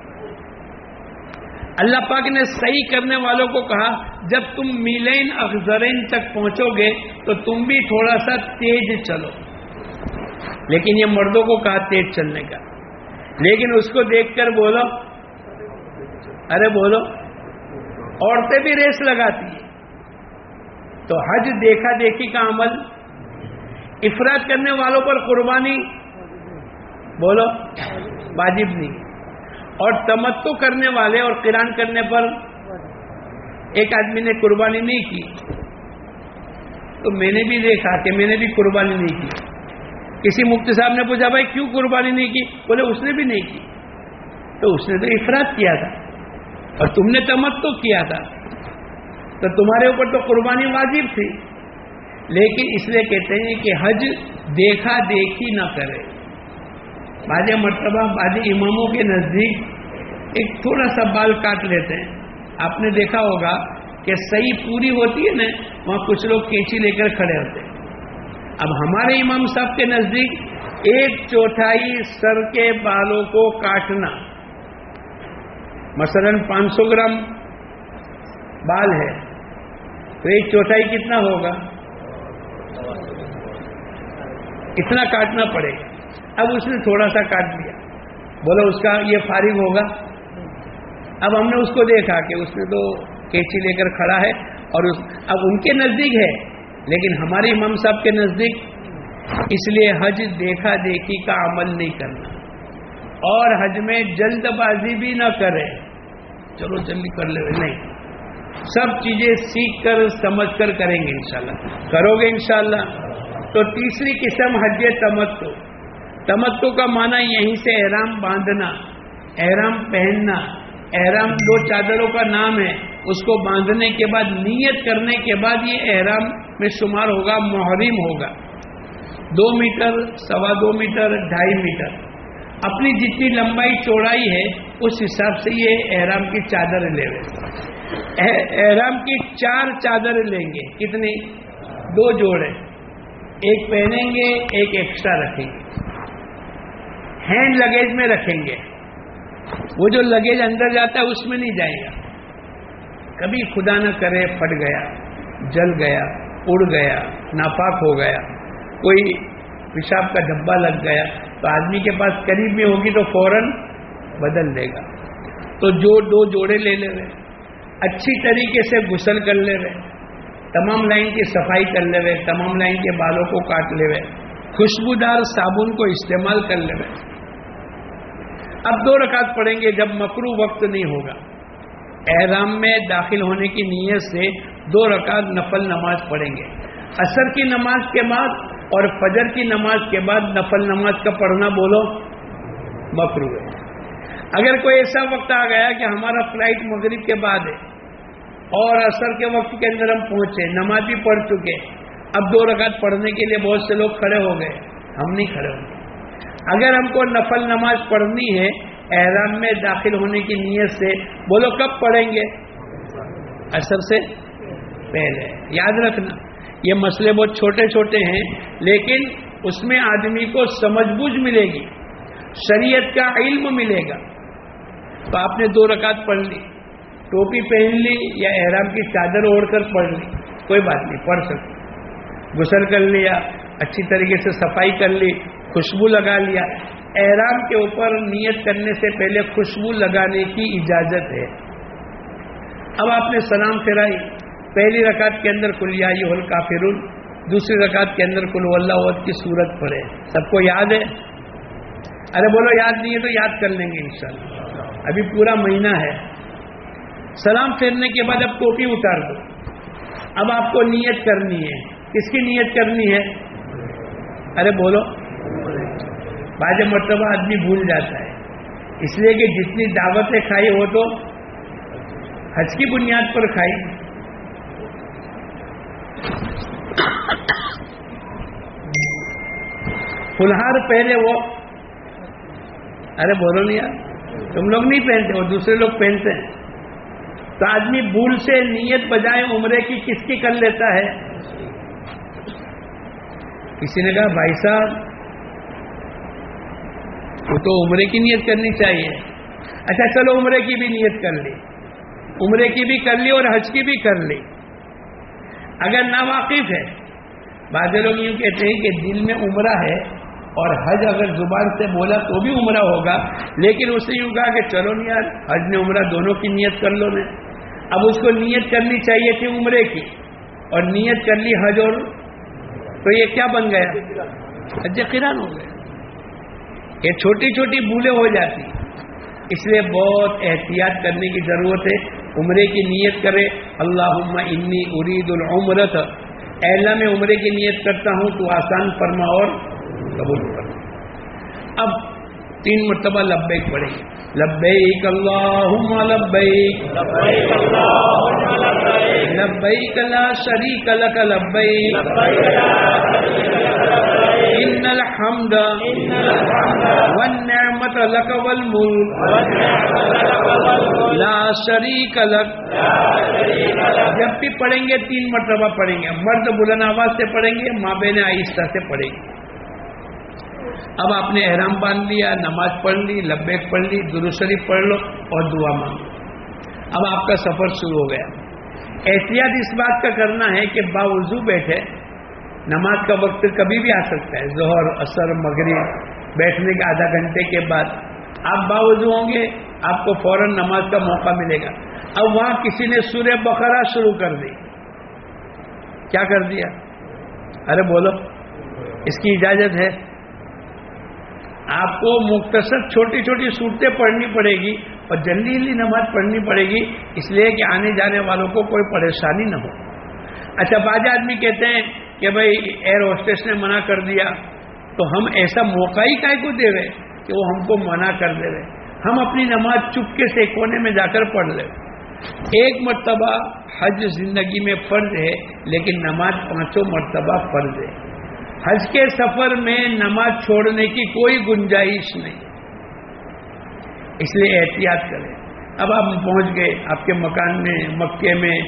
اللہ پاک نے صحیح کرنے والوں کو کہا، جب تم میلین اخذرین تک پہنچو گے تو تم بھی تھوڑا سا تیز چلو۔ لیکن یہ مردوں کو کہا تیز چلنے کا۔ لیکن اس کو دیکھ کر بولو، ارے بولو، عورتیں بھی ریس لگاتی ہیں۔ تو حج دیکھا دیکھی کا عمل۔ افراد کرنے والوں پر قربانی۔ بولو، واجب نہیں۔ اور تمتو کرنے والے اور کران کرنے پر ایک آدمی نے قربانی نہیں کی۔ تو میں نے بھی دیکھا کہ میں نے بھی قربانی نہیں کی۔ کسی مفتی صاحب نے پوچھا، بھائی، کیوں قربانی نہیں کی؟ بولے، اس نے بھی نہیں کی۔ تو اس نے تو افراد کیا تھا۔ اور تم نے تمتو کیا تھا۔ تو تمہارے اوپر تو قربانی واجب تھی۔ لیکن اس لیے کہتے ہیں کہ حج دیکھا دیکھی نہ کرے۔ بعض مرتبہ، بعض اماموں کے نزدیک ایک تھوڑا سا بال کاٹ لیتے ہیں۔ آپ نے دیکھا ہوگا کہ صحیح پوری ہوتی ہے نا، وہاں کچھ لوگ کینچی لے کر کھڑے ہوتے ہیں۔ اب ہمارے امام صاحب کے نزدیک ایک چوتھائی سر کے بالوں کو کاٹنا۔ مثلا پانچ سو گرام بال ہے۔ تو ایک چوتھائی کتنا ہوگا؟ اتنا کاٹنا پڑے گا۔ اب اس نے تھوڑا سا کاٹ دیا بولو اس کا یہ فارغ ہوگا۔ اب ہم نے اس کو دیکھا کہ اس نے تو کیچی لے کر کھڑا ہے اور اس اب ان کے نزدیک ہے، لیکن ہمارے امام صاحب کے نزدیک۔ اس لیے حج دیکھا دیکھی کا عمل نہیں کرنا۔ اور حج میں جلد بازی بھی نہ کرے۔ چلو جلدی کر لے۔ نہیں۔ سب چیزیں سیکھ کر، سمجھ کر کریں گے انشاءاللہ۔ کرو گے انشاءاللہ۔ تو تیسری قسم حج تمتو تمتو کا معنی یہیں سے احرام باندھنا، احرام پہننا، احرام دو چادروں کا نام ہے، اس کو باندھنے کے بعد، نیت کرنے کے بعد یہ احرام میں شمار ہوگا، محرم ہوگا۔ دو میٹر، سوا دو میٹر، ڈھائی میٹر۔ اپنی جتنی لمبائی چوڑائی ہے، اس حساب سے یہ احرام کی چادر لے احرام کی چار چادر لیں گے۔ کتنی؟ دو جوڑے۔ ایک پہنیں گے، ایک ایکسٹرا رکھیں گے۔ ہینڈ لگیج میں رکھیں گے۔ وہ جو لگیج اندر جاتا ہے اس میں نہیں جائے گا۔ کبھی خدا نہ کرے پھٹ گیا، جل گیا، اڑ گیا، ناپاک ہو گیا، کوئی پیشاب کا ڈبا لگ گیا، تو آدمی کے پاس قریب میں ہوگی تو فوراً بدل دے گا۔ تو جو دو جوڑے لے لے رہے اچھی طریقے سے گسل کر لے رہے تمام لائن کی صفائی کر لے رہے تمام لائن کے بالوں کو کاٹ لے رہے خوشبودار صابن کو استعمال کر لے رہے اب دو رکعت پڑھیں گے جب مکرو وقت نہیں ہوگا۔ احرام میں داخل ہونے کی نیت سے دو رکعت نفل نماز پڑھیں گے۔ عصر کی نماز کے بعد اور فجر کی نماز کے بعد نفل نماز کا پڑھنا بولو، مکرو ہے۔ اگر کوئی ایسا وقت آ گیا کہ ہمارا فلائٹ مغرب کے بعد ہے اور عصر کے وقت کے اندر ہم پہنچے، نماز بھی پڑھ چکے، اب دو رکعت پڑھنے کے لیے بہت سے لوگ کھڑے ہو گئے۔ ہم نہیں کھڑے ہوں گے۔ اگر ہم کو نفل نماز پڑھنی ہے احرام میں داخل ہونے کی نیت سے، بولو کب پڑھیں گے؟ اثر سے پہلے۔ یاد رکھنا، یہ مسئلے بہت چھوٹے چھوٹے ہیں، لیکن اس میں آدمی کو سمجھ بوجھ ملے گی، شریعت کا علم ملے گا۔ تو آپ نے دو رکعت پڑھ لی، ٹوپی پہن لی یا احرام کی چادر اوڑھ کر پڑھ لی، کوئی بات نہیں، پڑھ سکتی گسل کر لیا، اچھی طریقے سے صفائی کر لی خوشبو لگا لیا۔ احرام کے اوپر نیت کرنے سے پہلے خوشبو لگانے کی اجازت ہے۔ اب آپ نے سلام پھیرائی۔ پہلی رکعت کے اندر کلیائی ہول کافر دوسری رکعت کے اندر کل اللہ عد کی صورت پڑے سب کو یاد ہے؟ ارے بولو یاد نہیں ہے تو یاد کر لیں گے انشاءاللہ۔ ابھی پورا مہینہ ہے۔ سلام پھیرنے کے بعد اب ٹوپی اتار دو۔ اب آپ کو نیت کرنی ہے۔ کس کی نیت کرنی ہے؟ ارے بولو۔ بعض مرتبہ آدمی بھول جاتا ہے۔ اس لیے کہ جتنی دعوتیں کھائی ہو تو حج کی بنیاد پر کھائی۔ فلہار پہلے وہ۔ ارے بولو نہیں یار، تم لوگ نہیں پہنتے، وہ دوسرے لوگ پہنتے ہیں۔ تو آدمی بھول سے نیت بجائے عمرے کی کس کی کر لیتا ہے؟ کسی نے کہا، بھائی صاحب وہ تو عمرے کی نیت کرنی چاہیے۔ اچھا چلو عمرے کی بھی نیت کر لی۔ عمرے کی بھی کر لی اور حج کی بھی کر لی۔ اگر نا واقف ہے، بعض لوگ یوں کہتے ہیں کہ دل میں عمرہ ہے اور حج اگر زبان سے بولا تو بھی عمرہ ہوگا، لیکن اس نے یوں کہا کہ چلو نہیں یار، حج نے عمرہ دونوں کی نیت کر لو نے اب اس کو نیت کرنی چاہیے تھی عمرے کی اور نیت کر لی حج اور، تو یہ کیا بن گیا؟ حج قران ہو گیا۔ یہ چھوٹی چھوٹی بھولیں ہو جاتی۔ اس لیے بہت احتیاط کرنے کی ضرورت ہے عمرے کی نیت کرے۔ اللہ انی ارید العمرت اللہ میں عمرے کی نیت کرتا ہوں تو آسان فرما اور قبول کر۔ اب تین مرتبہ لبیک پڑھیں۔ گے لبیک۔ اللہم لبیک۔ لبیک لا شریک لک لبیک۔ ان الحمد والنعمت لک لا شریک لک جب بھی پڑھیں گے، تین مرتبہ پڑھیں گے. مرد بلند آواز سے پڑھیں گے، ماں بہن آہستہ سے پڑھیں گے. اب آپ نے احرام باندھ لیا، نماز پڑھ لی، لبیک پڑھ لی شریف پڑھ لو اور دعا مانگو اب آپ کا سفر شروع ہو گیا. احتیاط اس بات کا کرنا ہے کہ باوضو بیٹھے. نماز کا وقت کبھی بھی آ سکتا ہے، ظہر اثر مغرب بیٹھنے کے آدھا گھنٹے کے بعد آپ باوضو ہوں گے، آپ کو فوراً نماز کا موقع ملے گا۔ اب وہاں کسی نے سورہ بقرہ شروع کر دی۔ کیا کر دیا؟ ارے بولو، اس کی اجازت ہے۔ آپ کو مختصر چھوٹی چھوٹی صورتیں پڑھنی پڑے گی اور جلدی جلدی نماز پڑھنی پڑے گی، اس لیے کہ آنے جانے والوں کو کوئی پریشانی نہ ہو۔ اچھا بعض آدمی کہتے ہیں کہ بھائی ایئر ہوسٹس نے منع کر دیا۔ تو ہم ایسا موقع ہی کائے کو دے رہے کہ وہ ہم کو منع کر دے رہے۔ ہم اپنی نماز چپکے سے کونے میں جا کر پڑھ لیں۔ ایک مرتبہ حج زندگی میں فرض ہے، لیکن نماز پانچوں مرتبہ فرض ہے۔ حج کے سفر میں نماز چھوڑنے کی کوئی گنجائش نہیں۔ اس لیے احتیاط کریں۔ اب آپ پہنچ گئے، آپ کے مکان میں، مکے میں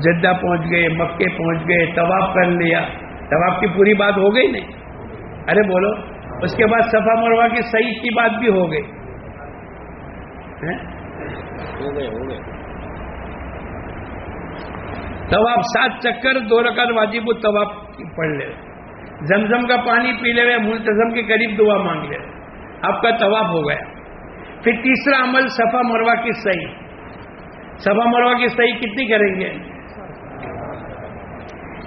جدہ پہنچ گئے، مکے پہنچ گئے، طواف کر لیا۔ طواف کی پوری بات ہو گئی نہیں؟ ارے بولو اس کے بعد صفا مروا کی صحیح کی بات بھی ہو گئی۔ طواف سات چکر دو رکعت واجب طواف پڑھ لے۔ زمزم کا پانی پی لے ملتظم کے قریب دعا مانگ لے۔ آپ کا طواف ہو گیا۔ پھر تیسرا عمل صفا مروا کی صحیح صفا مروا کی صحیح کتنی کریں گے؟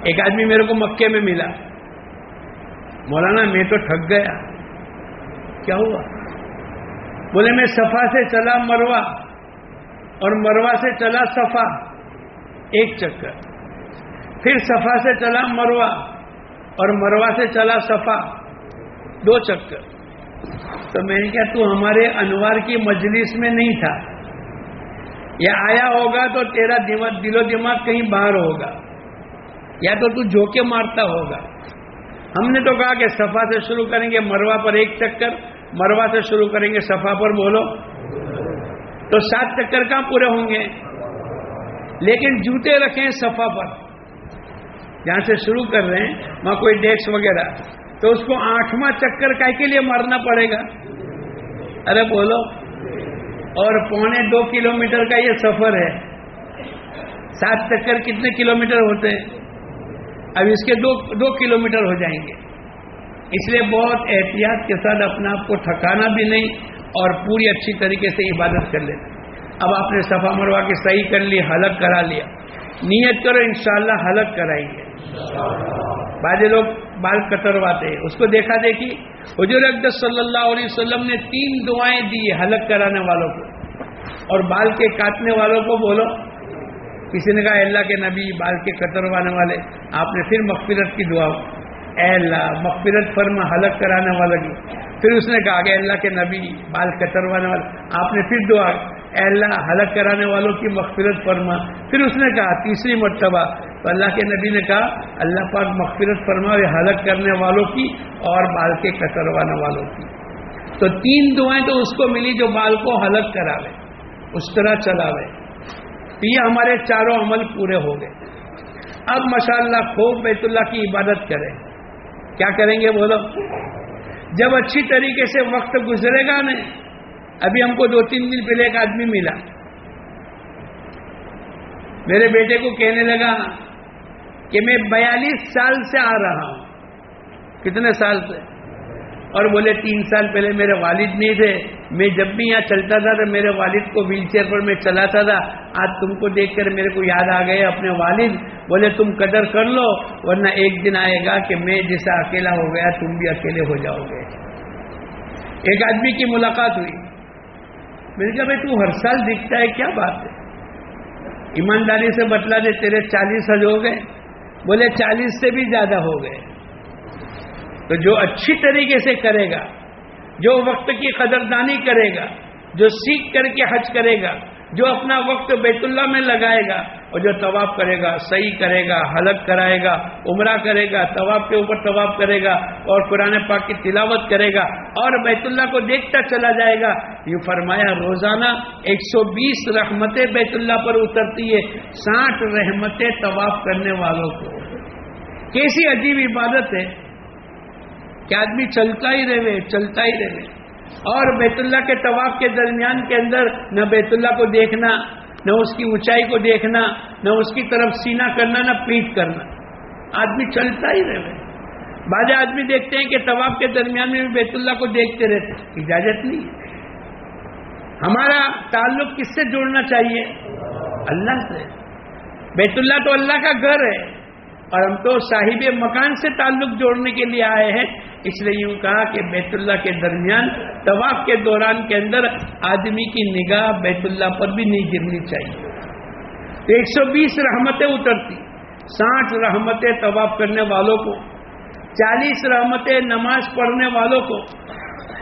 ایک آدمی میرے کو مکے میں ملا۔ مولانا میں تو ٹھگ گیا۔ کیا ہوا؟ بولے میں صفا سے چلا مروا اور مروا سے چلا صفا۔ ایک چکر۔ پھر صفا سے چلا مروا اور مروا سے چلا صفا۔ دو چکر۔ تو میں نے کہا، تو ہمارے انوار کی مجلس میں نہیں تھا۔ یا آیا ہوگا تو تیرا دل و دماغ کہیں باہر ہوگا۔ یا تو تو جھوکے مارتا ہوگا۔ ہم نے تو کہا کہ صفا سے شروع کریں گے مروا پر ایک چکر مروا سے شروع کریں گے صفا پر بولو۔ تو سات چکر کہاں پورے ہوں گے؟ لیکن جوتے رکھیں صفا پر۔ جہاں سے شروع کر رہے ہیں، وہاں کوئی ڈیکس وغیرہ۔ تو اس کو آٹھواں چکر کا کے لیے مارنا پڑے گا۔ ارے بولو۔ اور پونے دو کلومیٹر کا یہ سفر ہے۔ سات چکر کتنے کلومیٹر ہوتے؟ ہیں اب اس کے دو دو کلومیٹر ہو جائیں گے۔ اس لیے بہت احتیاط کے ساتھ اپنے آپ کو تھکانا بھی نہیں اور پوری اچھی طریقے سے عبادت کر لینا۔ اب آپ نے صفا مروا کے صحیح کر لی، حلق کرا لیا۔ نیت کرو، انشاءاللہ حلق کرائیں گے۔ بعض لوگ بال کترواتے ہیں۔ اس کو دیکھا دیکھی؟ حضور اقدس صلی اللہ علیہ وسلم نے تین دعائیں دی حلق کرانے والوں کو۔ اور بال کے کاٹنے والوں کو بولو کسی نے کہا اللہ کے نبی، بال کے کتروانے والے، آپ نے پھر مغفرت کی دعا۔ اے اللہ، مغفرت فرما، حلق کرانے والا کی پھر اس نے کہا کہ اللہ کے نبی، بال کتروانے والے، آپ نے پھر دعا۔ اے اللہ، حلق کرانے والوں کی مغفرت فرما۔ پھر اس نے کہا، تیسری مرتبہ تو اللہ کے نبی نے کہا، اللہ پاک مغفرت فرما حلق کرنے والوں کی اور بال کے کتروانے والوں کی۔ تو تین دعائیں تو اس کو ملی جو بال کو حلق کراوے، اس طرح چلاوے۔ یہ ہمارے چاروں عمل پورے ہو گئے۔ اب ماشاءاللہ خوب بیت اللہ کی عبادت کریں۔ کیا کریں گے بولو جب اچھی طریقے سے وقت گزرے گا نا، ابھی ہم کو دو تین دن پہلے ایک آدمی ملا۔ میرے بیٹے کو کہنے لگا کہ میں بیالیس سال سے آ رہا ہوں۔ کتنے سال سے؟ اور بولے، تین سال پہلے میرے والد نہیں تھے۔ میں جب بھی یہاں چلتا تھا تو میرے والد کو ویل چیئر پر میں چلاتا تھا۔ آج تم کو دیکھ کر میرے کو یاد آ گئے اپنے والد۔ بولے، تم قدر کر لو، ورنہ ایک دن آئے گا کہ میں جیسا اکیلا ہو گیا، تم بھی اکیلے ہو جاؤ گے۔ ایک آدمی کی ملاقات ہوئی۔ میں نے کہا، بھائی، تو ہر سال دکھتا ہے، کیا بات ہے؟ ایمانداری سے بتلا دے، تیرے چالیس حج ہو گئے۔ بولے، چالیس سے بھی زیادہ ہو گئے۔ تو جو اچھی طریقے سے کرے گا، جو وقت کی قدردانی کرے گا، جو سیکھ کر کے حج کرے گا، جو اپنا وقت بیت اللہ میں لگائے گا اور جو طواف کرے گا، صحیح کرے گا، حلق کرائے گا، عمرہ کرے گا، طواف کے اوپر طواف کرے گا اور قرآن پاک کی تلاوت کرے گا اور بیت اللہ کو دیکھتا چلا جائے گا یہ فرمایا، روزانہ ایک سو بیس رحمتیں بیت اللہ پر اترتی ہے ساٹھ رحمتیں طواف کرنے والوں کو۔ کیسی عجیب عبادت ہے۔ کہ آدمی چلتا ہی رہے، چلتا ہی رہے۔ اور بیت اللہ کے طواف کے درمیان کے اندر نہ بیت اللہ کو دیکھنا، نہ اس کی اونچائی کو دیکھنا، نہ اس کی طرف سینا کرنا، نہ پیٹ کرنا۔ آدمی چلتا ہی رہے۔ بعض آدمی دیکھتے ہیں کہ طواف کے درمیان میں بھی بیت اللہ کو دیکھتے رہتے اجازت نہیں ہے۔ ہمارا تعلق کس سے جوڑنا چاہیے؟ اللہ سے۔ بیت اللہ تو اللہ کا گھر ہے۔ اور ہم تو صاحب مکان سے تعلق جوڑنے کے لیے آئے ہیں۔ اس لیے یوں کہا کہ بیت اللہ کے درمیان طواف کے دوران کے اندر آدمی کی نگاہ بیت اللہ پر بھی نہیں گرنی چاہیے۔ تو ایک سو بیس رحمتیں اترتی، ساٹھ رحمتیں طواف کرنے والوں کو، چالیس رحمتیں نماز پڑھنے والوں کو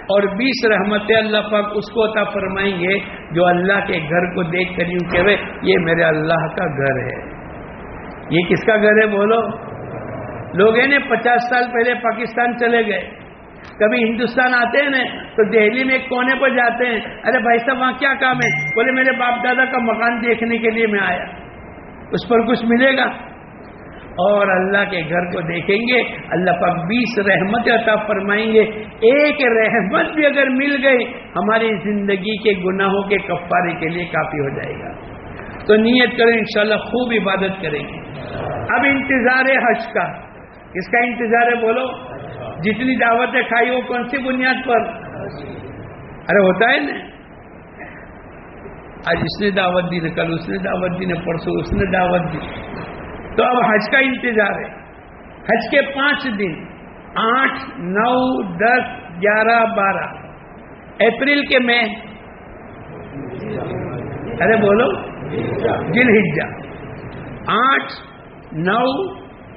اور بیس رحمتیں اللہ پاک اس کو عطا فرمائیں گے جو اللہ کے گھر کو دیکھ کر یوں کہ یہ میرے اللہ کا گھر ہے۔ یہ کس کا گھر ہے بولو؟ لوگ ہیں نا، پچاس سال پہلے پاکستان چلے گئے۔ کبھی ہندوستان آتے ہیں نا، تو دہلی میں ایک کونے پر جاتے ہیں۔ ارے بھائی صاحب، وہاں کیا کام ہے؟ بولے، میرے باپ دادا کا مکان دیکھنے کے لیے میں آیا۔ اس پر کچھ ملے گا۔ اور اللہ کے گھر کو دیکھیں گے۔ اللہ پاک بیس رحمت عطا فرمائیں گے۔ ایک رحمت بھی اگر مل گئی، ہماری زندگی کے گناہوں کے کفارے کے لیے کافی ہو جائے گا۔ تو نیت کریں، انشاءاللہ خوب عبادت کریں گے۔ اب انتظار ہے حج کا۔ کس کا انتظار ہے بولو، جتنی دعوتیں کھائی وہ کون سی بنیاد پر؟ ارے ہوتا ہے نا۔ آج اس نے دعوت دی، کل اس نے دعوت دی پرسوں اس نے دعوت دی۔ تو اب حج کا انتظار ہے۔ حج کے پانچ دن، آٹھ، نو، دس، گیارہ، بارہ۔ اپریل کے میں ارے بولو جل ہجا آٹھ، نو،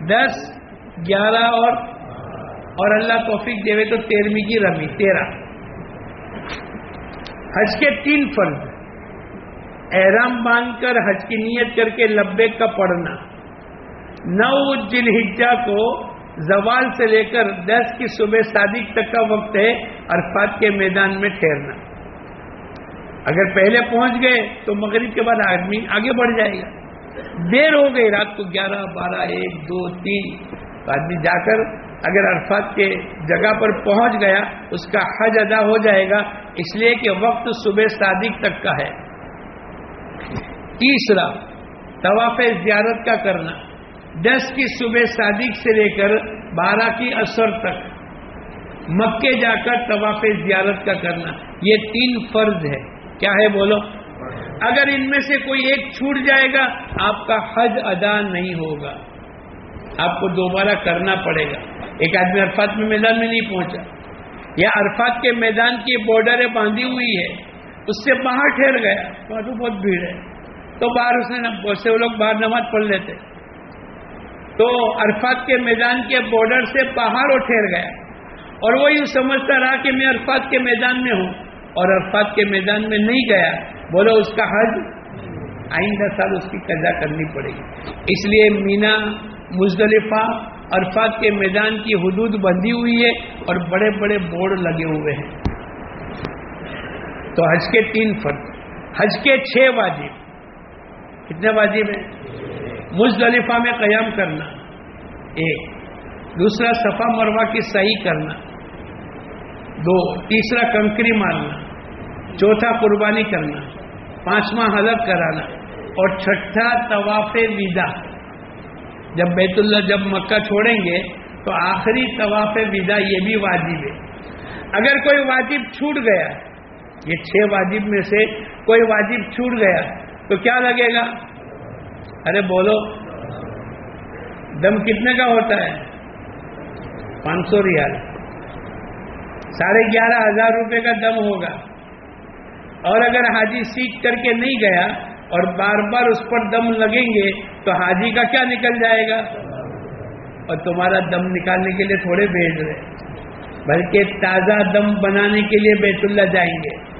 دس گیارہ اور اور اللہ توفیق دے تو تیرہویں کی رمی، تیرہ۔ حج کے تین فرض احرام باندھ کر حج کی نیت کر کے لبے کا پڑھنا۔ نو ہجا کو زوال سے لے کر دس کی صبح صادق تک کا وقت ہے عرفات کے میدان میں ٹھہرنا۔ اگر پہلے پہنچ گئے تو مغرب کے بعد آدمی آگے بڑھ جائے گا۔ دیر ہو گئی، رات کو گیارہ، بارہ، ایک، دو، تین۔ آدمی جا کر اگر عرفات کے جگہ پر پہنچ گیا، اس کا حج ادا ہو جائے گا، اس لیے کہ وقت صبح صادق تک کا ہے۔ تیسرا، طواف زیارت کا کرنا۔ دس کی صبح صادق سے لے کر بارہ کی اثر تک مکے جا کر طواف زیارت کا کرنا۔ یہ تین فرض ہے کیا ہے بولو؟ اگر ان میں سے کوئی ایک چھوٹ جائے گا، آپ کا حج ادا نہیں ہوگا۔ آپ کو دوبارہ کرنا پڑے گا۔ ایک آدمی عرفات میں میدان میں نہیں پہنچا۔ یا عرفات کے میدان کی بارڈر باندھی ہوئی ہے۔ اس سے باہر ٹھہر گیا۔ وہاں تو بہت بھیڑ ہے۔ تو باہر اس نے بہت سے وہ لوگ باہر نماز پڑھ لیتے۔ تو عرفات کے میدان کے بارڈر سے باہر وہ ٹھہر گیا۔ اور وہ یوں سمجھتا رہا کہ میں عرفات کے میدان میں ہوں۔ اور عرفات کے میدان میں نہیں گیا۔ بولو اس کا حج آئندہ سال اس کی قضا کرنی پڑے گی۔ اس لیے مینا مزدلفہ عرفات کے میدان کی حدود بندھی ہوئی ہے اور بڑے بڑے بورڈ لگے ہوئے ہیں۔ تو حج کے تین فرق حج کے چھ واجب۔ کتنے واجب ہیں؟ مزدلفہ میں قیام کرنا ایک دوسرا، صفا مروا کی صحیح کرنا۔ دو، تیسرا، کنکری مارنا۔ چوتھا، قربانی کرنا۔ پانچواں، حلق کرانا۔ اور چھٹا، طواف ودا جب بیت اللہ جب مکہ چھوڑیں گے تو آخری طواف ودا یہ بھی واجب ہے۔ اگر کوئی واجب چھوٹ گیا، یہ چھ واجب میں سے کوئی واجب چھوٹ گیا، تو کیا لگے گا؟ ارے بولو، دم کتنے کا ہوتا ہے؟ پانچ سو ریال۔ ساڑھے گیارہ ہزار روپے کا دم ہوگا۔ اور اگر حاجی سیکھ کر کے نہیں گیا اور بار بار اس پر دم لگیں گے تو حاجی کا کیا نکل جائے گا؟ اور تمہارا دم نکالنے کے لیے تھوڑے بھیج رہے بلکہ تازہ دم بنانے کے لیے بیت اللہ جائیں گے۔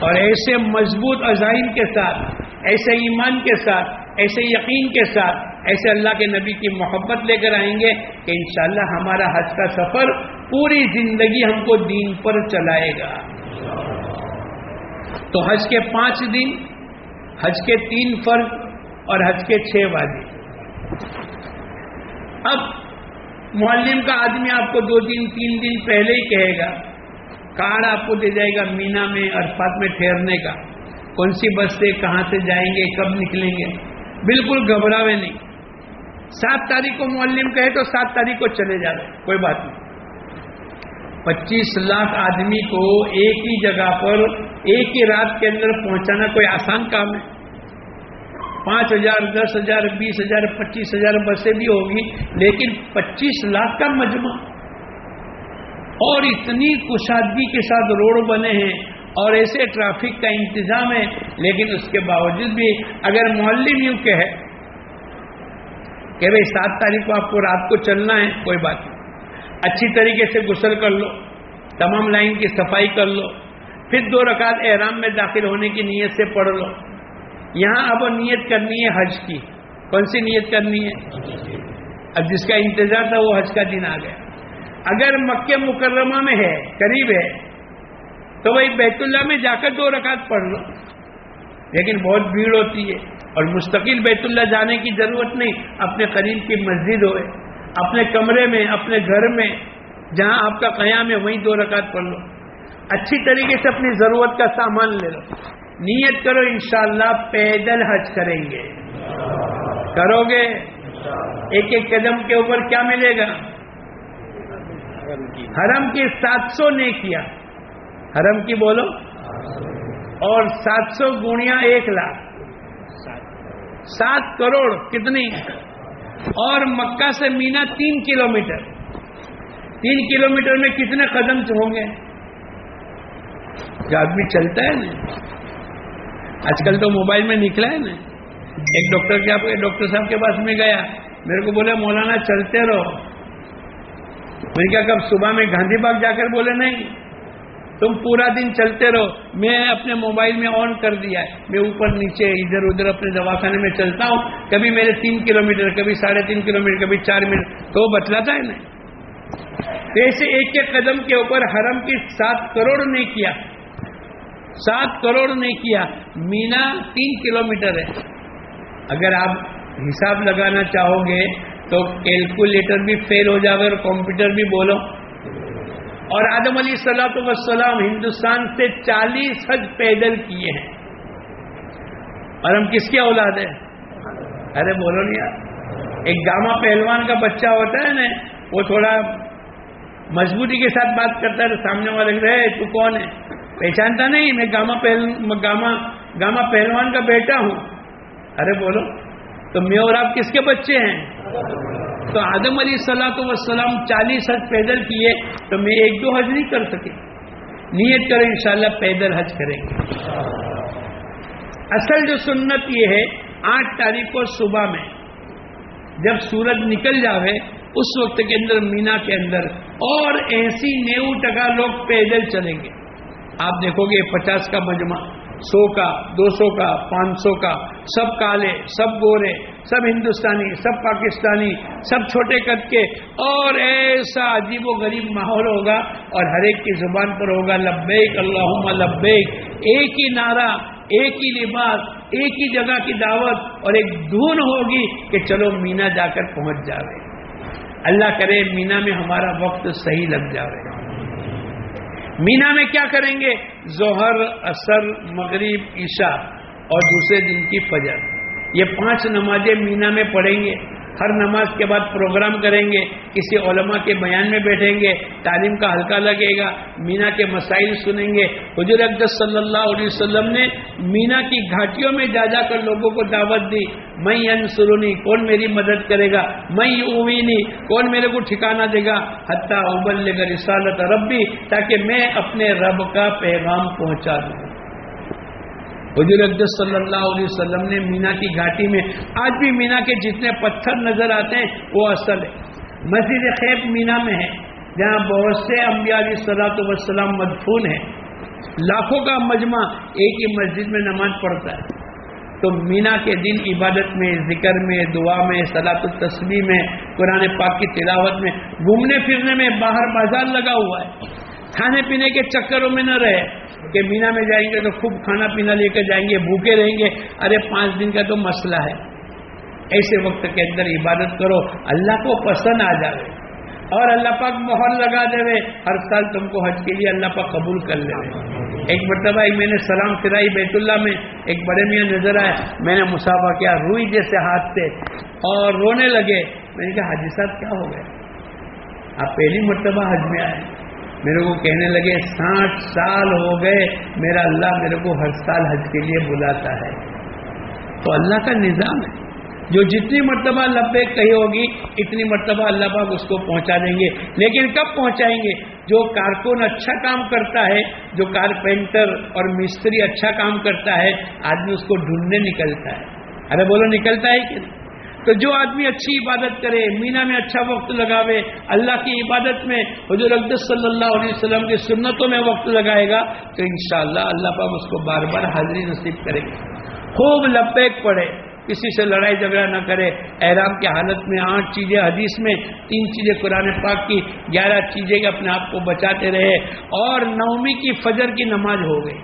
اور ایسے مضبوط عزائم کے ساتھ، ایسے ایمان کے ساتھ، ایسے یقین کے ساتھ، ایسے اللہ کے نبی کی محبت لے کر آئیں گے کہ انشاءاللہ ہمارا حج کا سفر پوری زندگی ہم کو دین پر چلائے گا۔ تو حج کے پانچ دن حج کے تین فرض اور حج کے چھ وادی اب معلم کا آدمی آپ کو دو دن، تین دن پہلے ہی کہے گا کارڈ آپ کو دے جائے گا مینا میں ارفات میں ٹھہرنے کا۔ کون سی بس سے، کہاں سے جائیں گے، کب نکلیں گے؟ بالکل گھبراوے نہیں۔ سات تاریخ کو معلم کہے تو سات تاریخ کو چلے جا رہے کوئی بات نہیں۔ پچیس لاکھ آدمی کو ایک ہی جگہ پر ایک ہی رات کے اندر پہنچانا کوئی آسان کام ہے؟ پانچ ہزار، دس ہزار، بیس ہزار، پچیس ہزار بسیں بھی ہوگی، لیکن پچیس لاکھ کا مجمع۔ اور اتنی کشادگی کے ساتھ روڈ بنے ہیں اور ایسے ٹریفک کا انتظام ہے، لیکن اس کے باوجود بھی اگر معلم یوں کہ ہے کہ بھائی سات تاریخ کو آپ کو رات کو چلنا ہے، کوئی بات نہیں۔ اچھی طریقے سے غسل کر لو، تمام لائن کی صفائی کر لو پھر دو رکعت احرام میں داخل ہونے کی نیت سے پڑھ لو۔ یہاں اب نیت کرنی ہے حج کی۔ کون سی نیت کرنی ہے؟ اب جس کا انتظار تھا وہ حج کا دن آ گیا۔ اگر مکہ مکرمہ میں ہے، قریب ہے، تو وہی بیت اللہ میں جا کر دو رکعت پڑھ لو۔ لیکن بہت بھیڑ ہوتی ہے اور مستقل بیت اللہ جانے کی ضرورت نہیں۔ اپنے قریب کی مسجد ہوئے، اپنے کمرے میں، اپنے گھر میں، جہاں آپ کا قیام ہے، وہیں دو رکعت پڑھ لو۔ اچھی طریقے سے اپنی ضرورت کا سامان لے لو۔ نیت کرو انشاءاللہ پیدل حج کریں گے۔ کرو گے؟ ایک ایک قدم کے اوپر کیا ملے گا؟ حرم کی سات سو نے کیا حرم کی بولو؟ اور سات سو گوڑیاں ایک لاکھ۔ سات کروڑ کتنی؟ اور مکہ سے مینا تین کلومیٹر۔ تین کلومیٹر میں کتنے قدم ہوں گے؟ جو آدمی چلتا ہے نا آج کل تو موبائل میں نکلا ہے نا۔ ایک ڈاکٹر کے ڈاکٹر صاحب کے پاس میں گیا۔ میرے کو بولے، مولانا چلتے رہو۔ میں کیا کب صبح میں گاندھی باغ جا کر بولے، نہیں۔ تم پورا دن چلتے رہو۔ میں اپنے موبائل میں آن کر دیا ہے۔ میں اوپر نیچے، ادھر ادھر اپنے دواخانے میں چلتا ہوں۔ کبھی میرے تین کلومیٹر، کبھی ساڑھے تین کلومیٹر، کبھی چار منٹ تو وہ بتلاتا ہے نا۔ ایسے ایک ایک قدم کے اوپر حرم کی سات کروڑ نے کیا۔ سات کروڑ نے کیا۔ مینا تین کلومیٹر ہے۔ اگر آپ حساب لگانا چاہو گے تو کیلکولیٹر بھی فیل ہو جائے اور کمپیوٹر بھی بولو۔ اور آدم علی صلاح وسلام ہندوستان سے چالیس حج پیدل کیے ہیں۔ اور ہم کس کی اولاد ہیں؟ ارے بولو نہیں یار۔ ایک گاما پہلوان کا بچہ ہوتا ہے نا وہ تھوڑا مضبوطی کے ساتھ بات کرتا ہے تو سامنے والے رہے تو کون ہے؟ پہچانتا نہیں، میں گاما پہل، گاما گاما پہلوان کا بیٹا ہوں۔ ارے، بولو، تو میں اور آپ کس کے بچے ہیں؟ تو آدم علی صلاح وسلام چالیس حج پیدل کیے، تو میں ایک دو حج نہیں کر سکے نیت کریں، انشاءاللہ پیدل حج کریں گے۔ اصل جو سنت یہ ہے، آٹھ تاریخ کو صبح میں جب سورج نکل جاوے اس وقت کے اندر مینا کے اندر اور ایسی نیو ٹکا لوگ پیدل چلیں گے۔ آپ دیکھو گے پچاس کا مجمع، سو کا، دو سو کا، پانچ سو کا، سب کالے، سب گورے، سب ہندوستانی، سب پاکستانی، سب چھوٹے قد کے۔ اور ایسا عجیب و غریب ماحول ہوگا اور ہر ایک کی زبان پر ہوگا لبیک اللہ لبیک۔ ایک ہی نعرہ، ایک ہی لباس، ایک ہی جگہ کی دعوت اور ایک دھن ہوگی کہ چلو مینا جا کر پہنچ جاوے۔ اللہ کرے مینا میں ہمارا وقت صحیح لگ جاوے مینا میں کیا کریں گے؟ ظہر اثر مغرب، عشاء اور دوسرے دن کی فجر۔ یہ پانچ نمازیں مینا میں پڑھیں گے۔ ہر نماز کے بعد پروگرام کریں گے، کسی علماء کے بیان میں بیٹھیں گے، تعلیم کا ہلکا لگے گا، مینا کے مسائل سنیں گے۔ حضور اقدس صلی اللہ علیہ وسلم نے مینا کی گھاٹیوں میں جا جا کر لوگوں کو دعوت دی۔ میں انسرونی کون میری مدد کرے گا؟ میں اوینی کون میرے کو ٹھکانا دے گا؟ حتیٰ ابل لے رسالت ربی، تاکہ میں اپنے رب کا پیغام پہنچا دوں۔ حضور اقدس صلی اللہ علیہ وسلم نے مینا کی گھاٹی میں، آج بھی مینا کے جتنے پتھر نظر آتے ہیں، وہ اصل ہے۔ مسجد خیب مینا میں ہے، جہاں بہت سے انبیاء علیہ صلاحت وسلام مدفون ہیں۔ لاکھوں کا مجمع ایک ہی مسجد میں نماز پڑھتا ہے۔ تو مینا کے دن عبادت میں، ذکر میں، دعا میں سلاط التسبی میں، قرآن پاک کی تلاوت میں، گھومنے پھرنے میں باہر بازار لگا ہوا ہے۔ کھانے پینے کے چکروں میں نہ رہے۔ کہ مینا میں جائیں گے تو خوب کھانا پینا لے کر جائیں گے، بھوکے رہیں گے۔ ارے، پانچ دن کا تو مسئلہ ہے۔ ایسے وقت کے اندر عبادت کرو، اللہ کو پسند آ جائے۔ اور اللہ پاک مہر لگا دے۔ ہر سال تم کو حج کے لیے اللہ پاک قبول کر لے۔ ایک مرتبہ میں نے سلام پھرائی بیت اللہ میں۔ ایک بڑے میاں نظر آئے۔ میں نے مسافہ کیا، روئی جیسے ہاتھ سے۔ اور رونے لگے۔ میں نے کہا، حاجی صاحب، کیا ہو گئے آپ پہلی مرتبہ حج میں آئے۔ میرے کو کہنے لگے، ساٹھ سال ہو گئے، میرا اللہ میرے کو ہر سال حج کے لیے بلاتا ہے۔ تو اللہ کا نظام ہے۔ جو جتنی مرتبہ لبیک کہی ہوگی، اتنی مرتبہ اللہ پاک اس کو پہنچا دیں گے۔ لیکن کب پہنچائیں گے؟ جو کارکن اچھا کام کرتا ہے، جو کارپینٹر اور مستری اچھا کام کرتا ہے، آدمی اس کو ڈھونڈنے نکلتا ہے۔ ارے بولو، نکلتا ہے کہ تو جو آدمی اچھی عبادت کرے، مینا میں اچھا وقت لگاوے، اللہ کی عبادت میں حضور اقدس صلی اللہ علیہ وسلم کی سنتوں میں وقت لگائے گا، تو انشاءاللہ اللہ پاک اس کو بار بار حاضری نصیب کرے گا۔ خوب لپیک پڑے کسی سے لڑائی جھگڑا نہ کرے۔ احرام کی حالت میں آٹھ چیزیں، حدیث میں تین چیزیں قرآن پاک کی، گیارہ چیزیں اپنے آپ کو بچاتے رہے اور نومی کی فجر کی نماز ہو گئی۔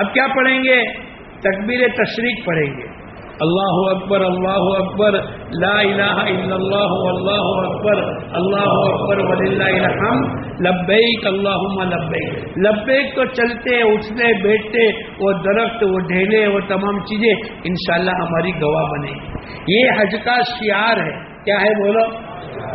اب کیا پڑھیں گے؟ تکبیر تشریق پڑھیں گے۔ اللہ اکبر اللہ اکبر لا الہ الا اللہ واللہ اکبر اللہ اکبر وللہ الحمد لبیک اللہم لبیک لبیک تو چلتے اٹھتے بیٹھتے وہ درخت وہ ڈھیلے وہ تمام چیزیں انشاءاللہ ہماری گواہ بنے گی یہ حج کا شعار ہے کیا ہے بولو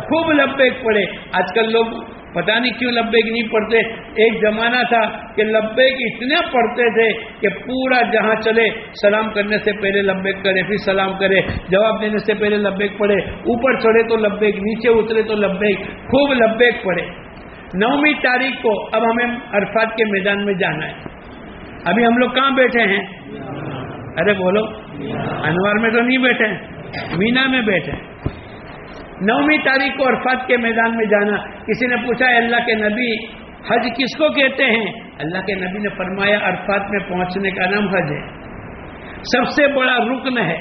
خوب لبیک پڑے آج کل لوگ پتا نہیں کیوں لبیک نہیں پڑھتے؟ ایک زمانہ تھا کہ لبیک اتنے پڑھتے تھے کہ پورا جہاں چلے سلام کرنے سے پہلے لبیک کرے، پھر سلام کرے، جواب دینے سے پہلے لبیک پڑھے، اوپر چڑھے تو لبیک نیچے اترے تو لبیک خوب لبیک پڑھے۔ نویں تاریخ کو اب ہمیں عرفات کے میدان میں جانا ہے۔ ابھی ہم لوگ کہاں بیٹھے ہیں؟ ارے بولو، انوار میں تو نہیں بیٹھے، مینا میں بیٹھے۔ نویں تاریخ کو عرفات کے میدان میں جانا۔ کسی نے پوچھا اللہ کے نبی، حج کس کو کہتے ہیں؟ اللہ کے نبی نے فرمایا، عرفات میں پہنچنے کا نام حج ہے۔ سب سے بڑا رکن ہے۔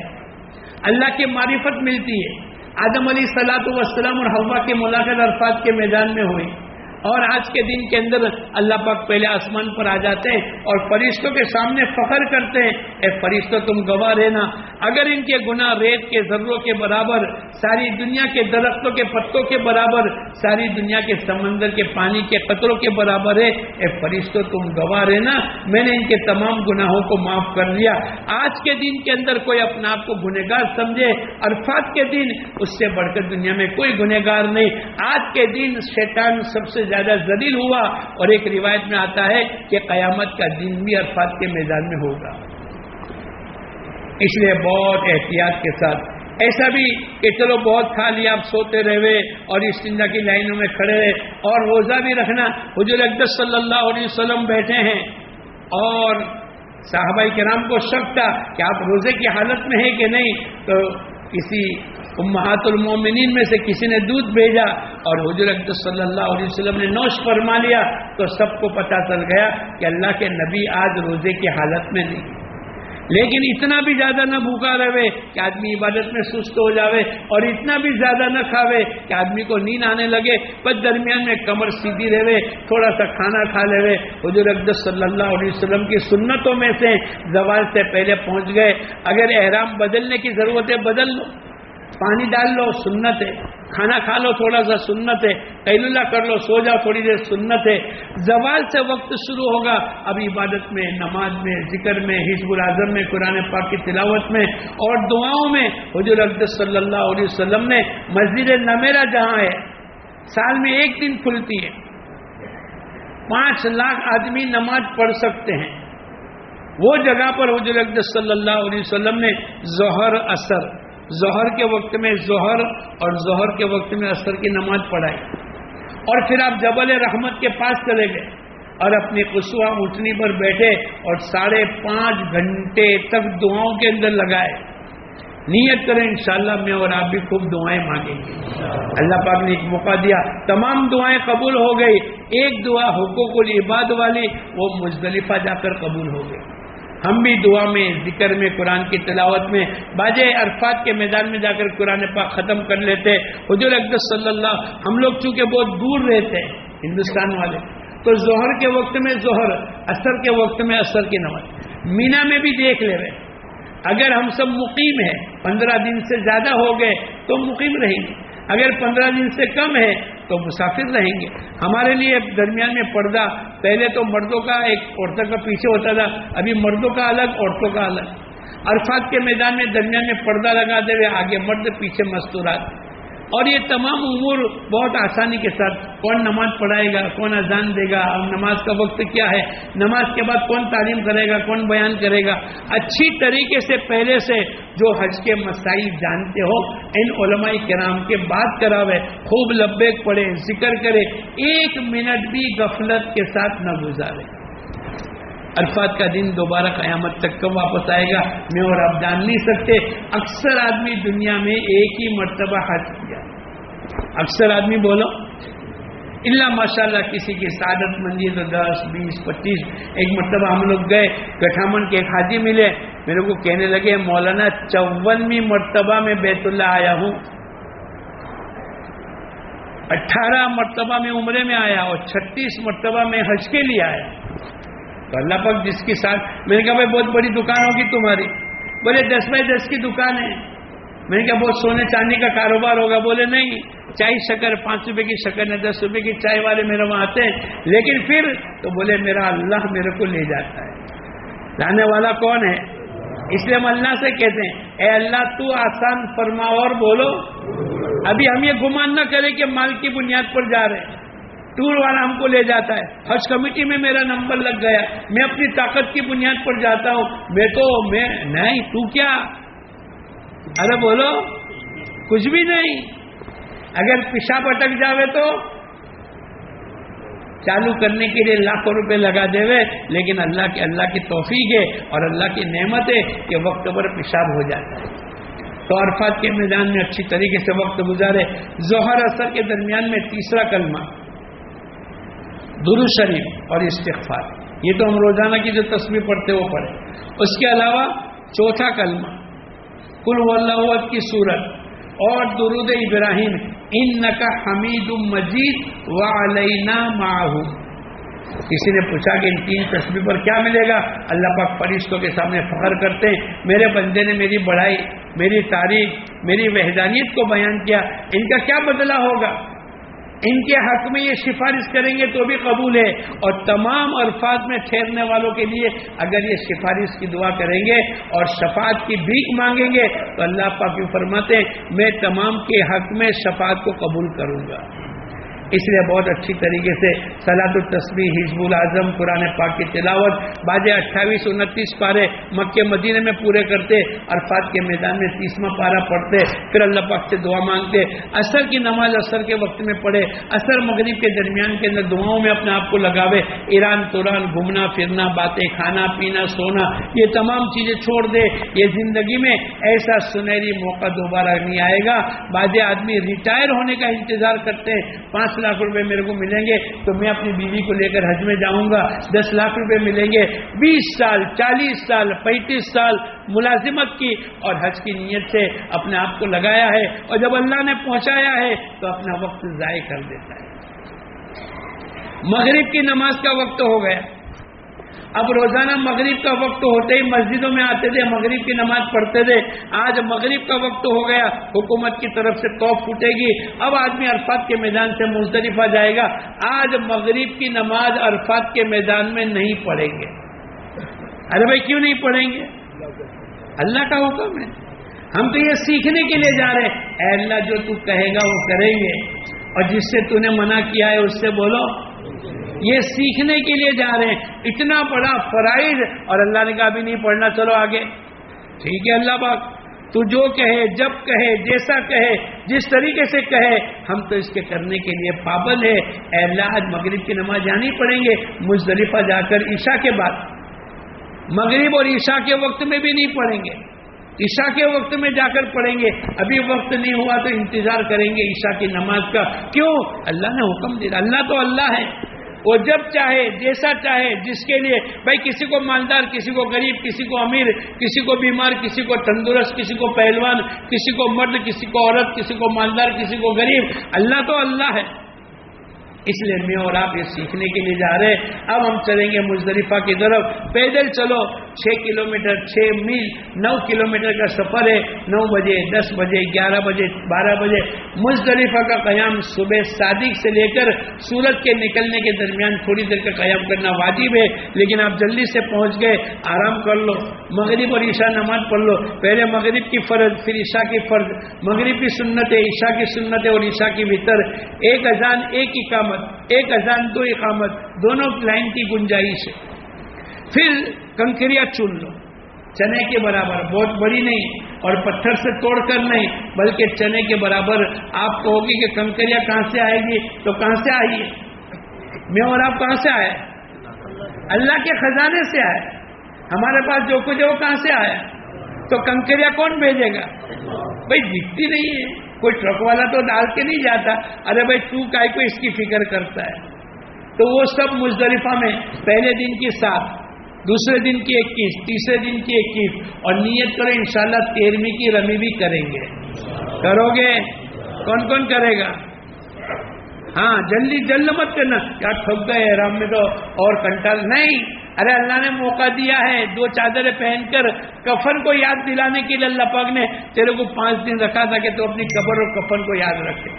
اللہ کی معرفت ملتی ہے۔ آدم علی سلاۃ وسلم اور ہوا کی ملاقات عرفات کے میدان میں ہوئی۔ اور آج کے دن کے اندر اللہ پاک پہلے آسمان پر آ جاتے ہیں اور فرشتوں کے سامنے فخر کرتے ہیں، اے فرشتوں تم گواہ رہنا۔ اگر ان کے گناہ ریت کے ذروں کے برابر، ساری دنیا کے درختوں کے پتوں کے برابر، ساری دنیا کے سمندر کے پانی کے قطروں کے برابر ہے، اے فرشتوں تم گواہ رہنا۔ میں نے ان کے تمام گناہوں کو معاف کر دیا آج کے دن کے اندر کوئی اپنے آپ کو گنہگار سمجھے۔ عرفات کے دن، اس سے بڑھ کر دنیا میں کوئی گنہگار نہیں۔ آج کے دن شیطان سب سے زیادہ زلیل ہوا اور ایک روایت میں آتا ہے کہ قیامت کا دن بھی عرفات کے میدان میں ہوگا۔ اس لیے بہت احتیاط کے ساتھ۔ ایسا بھی کہ چلو بہت کھا لیا آپ سوتے رہے اور اس چندا کی لائنوں میں کھڑے رہے اور روزہ بھی رکھنا۔ حضور اقدس صلی اللہ علیہ وسلم بیٹھے ہیں اور صحابہ کرام کو شک تھا کہ آپ روزے کی حالت میں ہیں کہ نہیں؟ تو کسی امہات المومنین میں سے کسی نے دودھ بھیجا اور حضور اقدس صلی اللہ علیہ وسلم نے نوش فرما لیا تو سب کو پتا چل گیا کہ اللہ کے نبی آج روزے کی حالت میں نہیں۔ لیکن اتنا بھی زیادہ نہ بھوکا رہے کہ آدمی عبادت میں سست ہو جاوے اور اتنا بھی زیادہ نہ کھاوے کہ آدمی کو نیند آنے لگے، بس درمیان میں کمر سیدھی رہے، تھوڑا سا کھانا کھا لے۔ حضور اقدس صلی اللہ علیہ وسلم کی سنتوں میں سے زوال سے پہلے پہنچ گئے۔ اگر احرام بدلنے کی ضرورت ہے بدل لو پانی ڈال لو، سنت ہے۔ کھانا کھا لو، تھوڑا سا سنت ہے۔ قیل کر لو، سو جاؤ، تھوڑی دیر سنت ہے۔ زوال سے وقت شروع ہوگا۔ اب عبادت میں، نماز میں، ذکر میں، حزب العظم میں، قرآن پاک کی تلاوت میں اور دعاؤں میں حضور اقدس صلی اللہ علیہ وسلم نے مسجد نمیرا جہاں ہے، سال میں ایک دن کھلتی ہے۔ پانچ لاکھ آدمی نماز پڑھ سکتے ہیں۔ وہ جگہ پر حضور اقدس صلی اللہ علیہ وسلم نے ظہر اثر ظہر کے وقت میں ظہر اور ظہر کے وقت میں اثر کی نماز پڑھائی اور پھر آپ جبل رحمت کے پاس چلے گئے اور اپنی قصوا اٹھنی پر بیٹھے اور ساڑھے پانچ گھنٹے تک دعاؤں کے اندر لگائے۔ نیت کریں انشاءاللہ میں اور آپ بھی خوب دعائیں مانگیں گے۔ اللہ پاک نے ایک موقع دیا۔ تمام دعائیں قبول ہو گئی۔ ایک دعا حقوق العباد والی، وہ مزدلفہ جا کر قبول ہو گئی۔ ہم بھی دعا میں، ذکر میں، قرآن کی تلاوت میں باجے عرفات کے میدان میں جا کر قرآن پاک ختم کر لیتے۔ حضور اقدس صلی اللہ، ہم لوگ چونکہ بہت دور رہتے ہیں ہندوستان والے، تو ظہر کے وقت میں ظہر اثر کے وقت میں اثر کی نماز۔ مینا میں بھی دیکھ لے رہے۔ اگر ہم سب مقیم ہیں، پندرہ دن سے زیادہ ہو گئے، تو مقیم رہیں گے۔ اگر پندرہ دن سے کم ہے تو مسافر رہیں گے۔ ہمارے لیے درمیان میں پردہ، پہلے تو مردوں کا ایک عورتوں کا پیچھے ہوتا تھا، ابھی مردوں کا الگ، عورتوں کا الگ۔ عرفات کے میدان میں درمیان میں پردہ لگا دے ہوئے، آگے مرد، پیچھے مستورات۔ اور یہ تمام امور بہت آسانی کے ساتھ کون نماز پڑھائے گا، کون اذان دے گا، اور نماز کا وقت کیا ہے، نماز کے بعد کون تعلیم کرے گا، کون بیان کرے گا۔ اچھی طریقے سے پہلے سے جو حج کے مسائل جانتے ہو، ان علماء کرام کے بات کراوے، خوب لبیک پڑے ذکر کرے، ایک منٹ بھی غفلت کے ساتھ نہ گزارے۔ الفاظ کا دن دوبارہ قیامت تک کب واپس آئے گا؟ میں اور آپ جان نہیں سکتے۔ اکثر آدمی دنیا میں ایک ہی مرتبہ حج کیا۔ اکثر آدمی بولو اللہ ماشاء اللہ کسی کی سعادت مندی تو دس، بیس، پچیس، ایک مرتبہ ہم لوگ گئے، گٹھامن کے ایک حاجی ملے۔ میرے کو کہنے لگے، مولانا چونویں مرتبہ میں بیت اللہ آیا ہوں۔ اٹھارہ مرتبہ میں عمرے میں آیا اور چھتیس مرتبہ میں حج کے لیے آیا۔ تو اللہ پاک جس کے ساتھ میں نے کہا بھائی بہت بڑی دکان ہوگی تمہاری۔ بولے دس بائی دس کی دکان ہے۔ میں نے کہا بہت سونے چاندی کا کاروبار ہوگا۔ بولے نہیں، چائے شکر، پانچ روپے کی شکر ہے دس روپے کی چائے والے میرے وہاں آتے ہیں۔ لیکن پھر تو بولے میرا اللہ میرے کو لے جاتا ہے۔ لانے والا کون ہے؟ اس لیے ہم اللہ سے کہتے ہیں، اے اللہ تو آسان فرما اور بولو۔ ابھی ہم یہ گمان نہ کریں کہ مال کی بنیاد پر جا رہے ہیں۔ ٹور والا ہم کو لے جاتا ہے۔ حج کمیٹی میں میرا نمبر لگ گیا۔ میں اپنی طاقت کی بنیاد پر جاتا ہوں۔ میں تو میں نہیں، تو کیا؟ ارے بولو، کچھ بھی نہیں۔ اگر پیشاب اٹک جاوے تو چالو کرنے کے لیے لاکھوں روپے لگا دے لیکن اللہ کے، اللہ کی توفیق ہے اور اللہ کی نعمت ہے کہ وقت پر پیشاب ہو جاتا ہے۔ تو عرفات کے میدان میں اچھی طریقے سے وقت گزارے۔ ظہر اثر کے درمیان میں تیسرا کلمہ۔ درو شریف اور استغفار۔ یہ تو ہم روزانہ کی جو تصویر پڑھتے وہ پڑھے اس کے علاوہ چوتھا کلمہ کل اللہ کی صورت۔ اور درود ابراہیم ان نقا حمید مجید و علینا کسی نے پوچھا کہ ان تین تصویر پر کیا ملے گا؟ اللہ پاک فرشتوں کے سامنے فخر کرتے ہیں۔ میرے بندے نے میری بڑائی، میری تاریخ میری وحدانیت کو بیان کیا۔ ان کا کیا بدلہ ہوگا؟ ان کے حق میں یہ سفارش کریں گے تو بھی قبول ہے۔ اور تمام الفاظ میں ٹھہرنے والوں کے لیے اگر یہ سفارش کی دعا کریں گے اور شفاعت کی بھیک مانگیں گے تو اللہ پاک فرماتے میں تمام کے حق میں شفاعت کو قبول کروں گا۔ اس لیے بہت اچھی طریقے سے سلاد التسبی حزب العظم قرآن پاک کی تلاوت باجے اٹھائیس، انتیس پارے مکے مدینے میں پورے کرتے، عرفات کے میدان میں تیسواں پارا پڑھتے، پھر اللہ پاک سے دعا مانگتے اثر کی نماز اثر کے وقت میں پڑھے اثر مغرب کے درمیان کے اندر دعاؤں میں اپنے آپ کو لگاوے، ایران توران گھومنا، پھرنا، باتیں کھانا، پینا، سونا، یہ تمام چیزیں چھوڑ دے، یہ زندگی میں ایسا سنہری موقع دوبارہ نہیں آئے گا۔ بعض آدمی ریٹائر ہونے کا انتظار کرتے ہیں پانچ پانچ لاکھ روپے میرے کو ملیں گے تو میں اپنی بیوی کو لے کر حج میں جاؤں گا۔ دس لاکھ روپے ملیں گے۔ بیس سال، چالیس سال، پینتیس سال ملازمت کی اور حج کی نیت سے اپنے آپ کو لگایا ہے اور جب اللہ نے پہنچایا ہے تو اپنا وقت ضائع کر دیتا ہے۔ مغرب کی نماز کا وقت ہو گیا۔ اب روزانہ مغرب کا وقت ہوتے ہی مسجدوں میں آتے تھے، مغرب کی نماز پڑھتے تھے۔ آج مغرب کا وقت ہو گیا، حکومت کی طرف سے توف پھوٹے گی۔ اب آدمی عرفات کے میدان سے مزدلفہ جائے گا۔ آج مغرب کی نماز عرفات کے میدان میں نہیں پڑھیں گے۔ ارے بھائی، کیوں نہیں پڑھیں گے؟ اللہ کا حکم ہے۔ ہم تو یہ سیکھنے کے لیے جا رہے ہیں۔ اے اللہ، جو تو کہے گا وہ کریں گے۔ اور جس سے تو نے منع کیا ہے، اس سے بولو۔ یہ سیکھنے کے لیے جا رہے ہیں۔ اتنا بڑا فرائض۔ اور اللہ نے کہا بھی نہیں پڑھنا، چلو آگے۔ ٹھیک ہے اللہ پاک، تو جو کہے، جب کہے، جیسا کہے، جس طریقے سے کہے، ہم تو اس کے کرنے کے لیے پابند ہے اے اللہ، آج مغرب کی نماز جہاں نہیں پڑھیں گے۔ مزدلفہ جا کر عشاء کے بعد۔ مغرب اور عشاء کے وقت میں بھی نہیں پڑھیں گے۔ عشاء کے وقت میں جا کر پڑھیں گے۔ ابھی وقت نہیں ہوا تو انتظار کریں گے عشاء کی نماز کا۔ کیوں؟ اللہ نے حکم دیا۔ اللہ تو اللہ ہے۔ وہ جب چاہے جیسا چاہے جس کے لیے بھائی کسی کو مالدار کسی کو غریب کسی کو امیر کسی کو بیمار کسی کو تندرست کسی کو پہلوان کسی کو مرد کسی کو عورت کسی کو مالدار کسی کو غریب اللہ تو اللہ ہے اس لیے میں اور آپ یہ سیکھنے کے لیے جا رہے ہیں۔ اب ہم چلیں گے مزدلفہ کی طرف۔ پیدل چلو۔ چھ کلو میٹر چھ میل۔ نو کلو میٹر کا سفر ہے۔ نو بجے، دس بجے، گیارہ بجے، بارہ بجے۔ مزدلفہ کا قیام صبح صادق سے لے کر سورج کے نکلنے کے درمیان تھوڑی دیر کا قیام کرنا واجب ہے۔ لیکن آپ جلدی سے پہنچ گئے، آرام کر لو۔ مغرب اور عشاء نماز پڑھ لو۔ پہلے مغرب کی فرض، پھر عشاء کی فرض۔ مغرب کی سنت ہے عشاء کی سنت ہے اور عشاء کی بھیتر ایک اذان، ایک اقامت۔ ایک اذان، دو اقامت، دونوں لائن کی گنجائش ہے۔ پھر کنکریا چن لو۔ چنے کے برابر، بہت بڑی نہیں، اور پتھر سے توڑ کر نہیں، بلکہ چنے کے برابر۔ آپ کہو کہ کنکریا کہاں سے آئے گی؟ تو کہاں سے آئیے میں اور آپ کہاں سے آئے؟ اللہ کے خزانے سے آئے۔ ہمارے پاس جو کچھ ہے، وہ کہاں سے آیا؟ تو کنکریا کون بھیجے گا؟ بھائی، دکھتی نہیں ہے۔ کوئی ٹرک والا تو ڈال کے نہیں جاتا۔ ارے بھائی، تو کائی کو اس کی فکر کرتا ہے؟ تو وہ سب مزدلفہ میں پہلے دن کی سات، دوسرے دن کی اکیس، تیسرے دن کی اکیس، اور نیت کرو انشاءاللہ شاء تیرہویں کی رمی بھی کریں گے۔ کرو گے؟ کون کون کرے گا؟ ہاں جلدی، جلد مت کرنا۔ کیا ٹھک گئے رام میں تو اور کنٹال نہیں۔ ارے اللہ نے موقع دیا ہے، دو چادریں پہن کر کفن کو یاد دلانے کے لیے اللہ پاک نے تیرے کو پانچ دن رکھا تھا کہ تو اپنی قبر اور کفن کو یاد رکھے۔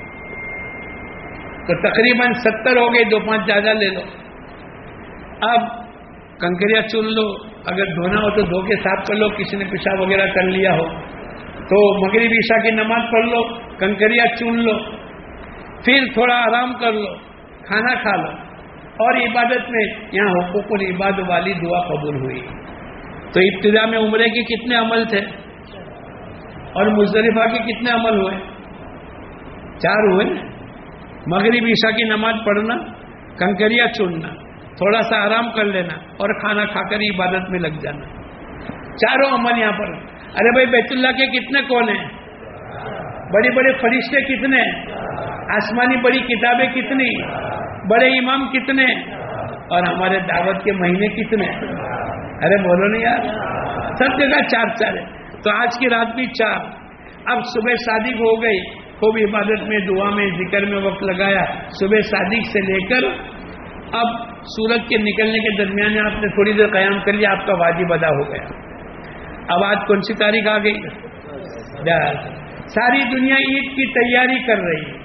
تو تقریباً ستر ہو گئے، دو پانچ چادر لے لو۔ اب کنکریا چن لو، اگر دھونا ہو تو دھو کے صاف کر لو، کسی نے پیشاب وغیرہ کر لیا ہو۔ تو مغرب عشاء کی نماز پڑھ لو کنکریا چن لو، پھر تھوڑا آرام کر لو، کھانا کھا لو۔ اور عبادت میں یہاں حقوق العباد والی دعا قبول ہوئی۔ تو ابتدا میں عمرے کے کتنے عمل تھے؟ اور مزدلفہ کے کتنے عمل ہوئے؟ چار ہوئے۔ مغرب عشاء کی نماز پڑھنا کنکریا چننا، تھوڑا سا آرام کر لینا اور کھانا کھا کر عبادت میں لگ جانا۔ چاروں عمل یہاں پر۔ ارے بھائی بیت اللہ کے کتنے کون ہیں؟ بڑے بڑے فرشتے کتنے ہیں؟ آسمانی بڑی کتابیں کتنی، بڑے امام کتنے، اور ہمارے دعوت کے مہینے کتنے۔ ارے بولو نہیں یار، سب جگہ چار چار ہے تو آج کی رات بھی چار۔ اب صبح شادی ہو گئی، خوب عبادت میں، دعا میں، ذکر میں وقت لگایا۔ صبح شادی سے لے کر اب سورج کے نکلنے کے درمیان آپ نے تھوڑی دیر قیام کر لیا، آپ کا واجب ادا ہو گیا۔ اب آج کون سی تاریخ آ گئی؟ جی۔ ساری دنیا عید کی تیاری کر رہی ہے۔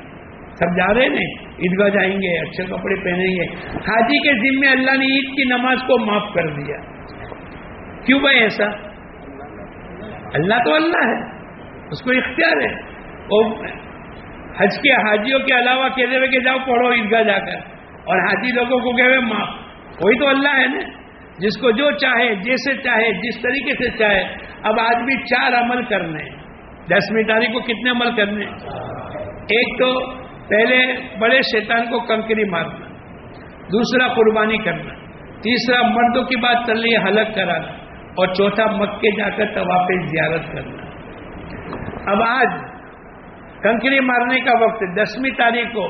سب جا رہے ہیں۔ عیدگاہ جائیں گے، اچھے کپڑے پہنیں گے۔ حاجی کے ذمے اللہ نے عید کی نماز کو معاف کر دیا۔ کیوں بھائی ایسا؟ اللہ تو اللہ ہے، اس کو اختیار ہے۔ حج کے حاجیوں کے علاوہ کہتے ہوئے کہ جاؤ پڑھو عیدگاہ جا کر۔ اور حاجی لوگوں کو کہ معاف۔ وہی تو اللہ ہے نا۔ جس کو جو چاہے، جیسے چاہے، جس طریقے سے چاہے۔ اب آج بھی چار عمل کرنے دسویں تاریخ کو کتنے عمل کرنے ایک تو پہلے بڑے شیطان کو کنکری مارنا، دوسرا قربانی کرنا، تیسرا مردوں کی بات چل رہی ہے حلق کرانا، اور چوتھا مکے جا کر طواف زیارت کرنا۔ اب آج کنکری مارنے کا وقت دسویں تاریخ کو،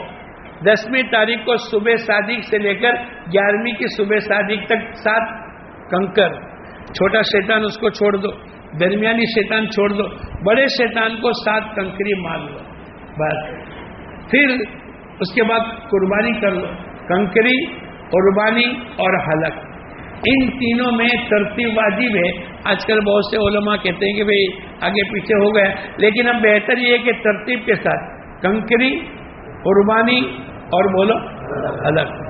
دسویں تاریخ کو صبح صادق سے لے کر گیارہویں کی صبح صادق تک سات کنکر۔ چھوٹا شیطان اس کو چھوڑ دو، درمیانی شیطان چھوڑ دو، بڑے شیطان کو سات کنکری مار لو بس۔ پھر اس کے بعد قربانی کر لو، کنکری، قربانی اور حلق۔ ان تینوں میں ترتیب واجب ہے۔ آج کل بہت سے علماء کہتے ہیں کہ بھئی آگے پیچھے ہو گیا لیکن اب بہتر یہ ہے کہ ترتیب کے ساتھ کنکری، قربانی اور بولو الگ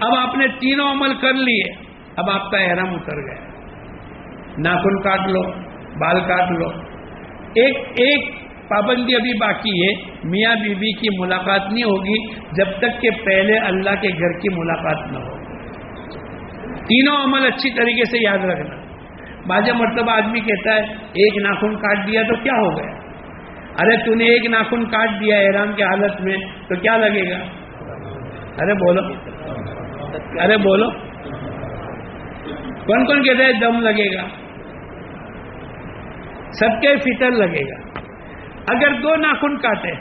اب آپ نے تینوں عمل کر لیے، اب آپ کا احرام اتر گیا۔ ناخن کاٹ لو، بال کاٹ لو۔ ایک ایک پابندی ابھی باقی ہے۔ میاں بیوی بی کی ملاقات نہیں ہوگی جب تک کہ پہلے اللہ کے گھر کی ملاقات نہ ہو۔ تینوں عمل اچھی طریقے سے یاد رکھنا۔ بعض مرتبہ آدمی کہتا ہے، ایک ناخن کاٹ دیا تو کیا ہو گیا؟ ارے تو نے ایک ناخن کاٹ دیا احرام کی حالت میں، تو کیا لگے گا؟ ارے بولو۔ ارے بولو۔ کون کون کہتا ہے، دم لگے گا۔ سب کے فطر لگے گا۔ اگر دو ناخن کاٹے،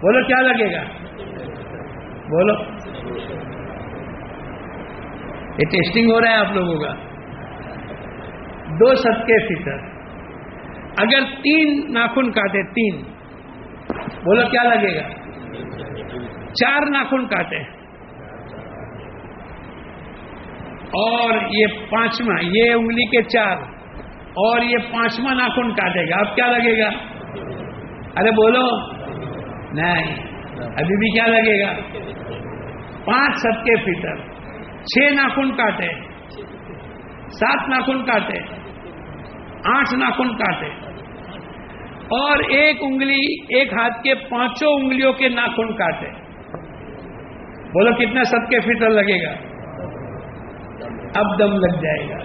بولو کیا لگے گا؟ بولو۔ یہ ٹیسٹنگ ہو رہا ہے آپ لوگوں کا۔ دو سب کے فطر۔ اگر تین ناخن کاٹے، تین۔ بولو کیا لگے گا؟ چار ناخن کاٹے۔ اور یہ پانچواں، یہ انگلی کے چار۔ اور یہ پانچواں ناخن کاٹے گا۔ اب کیا لگے گا؟ ارے بولو۔ نہیں۔ ابھی بھی کیا لگے گا؟ پانچ سب کے فیٹر چھ ناخن کاٹے۔ سات ناخن کاٹے۔ آٹھ ناخن کاٹے۔ اور ایک انگلی، ایک ہاتھ کے پانچوں انگلیوں کے ناخن کاٹے۔ بولو کتنا سب کے فیٹر لگے گا؟ اب دم لگ جائے گا۔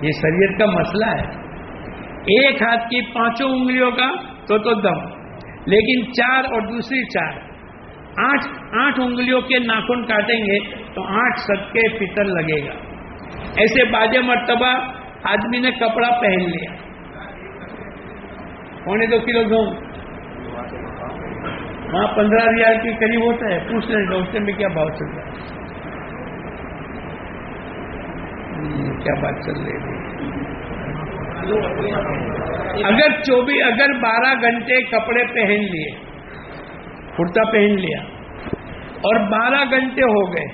یہ شریعت کا مسئلہ ہے۔ ایک ہاتھ کی پانچوں انگلیوں کا تو تو دم، لیکن چار اور دوسری چار۔ آٹھ آٹھ انگلیوں کے ناخن کاٹیں گے تو آٹھ سب کے فطر لگے گا۔ ایسے باجے مرتبہ آدمی نے کپڑا پہن لیا۔ پونے دو کلو گوں وہاں پندرہ ریال کے قریب ہوتا ہے۔ پوچھ لیں گا اس میں کیا بھاؤ چل رہا ہے۔ کیا بات چل رہی ہے؟ اگر چوبیس اگر بارہ گھنٹے کپڑے پہن لیے، کرتا پہن لیا، اور بارہ گھنٹے ہو گئے،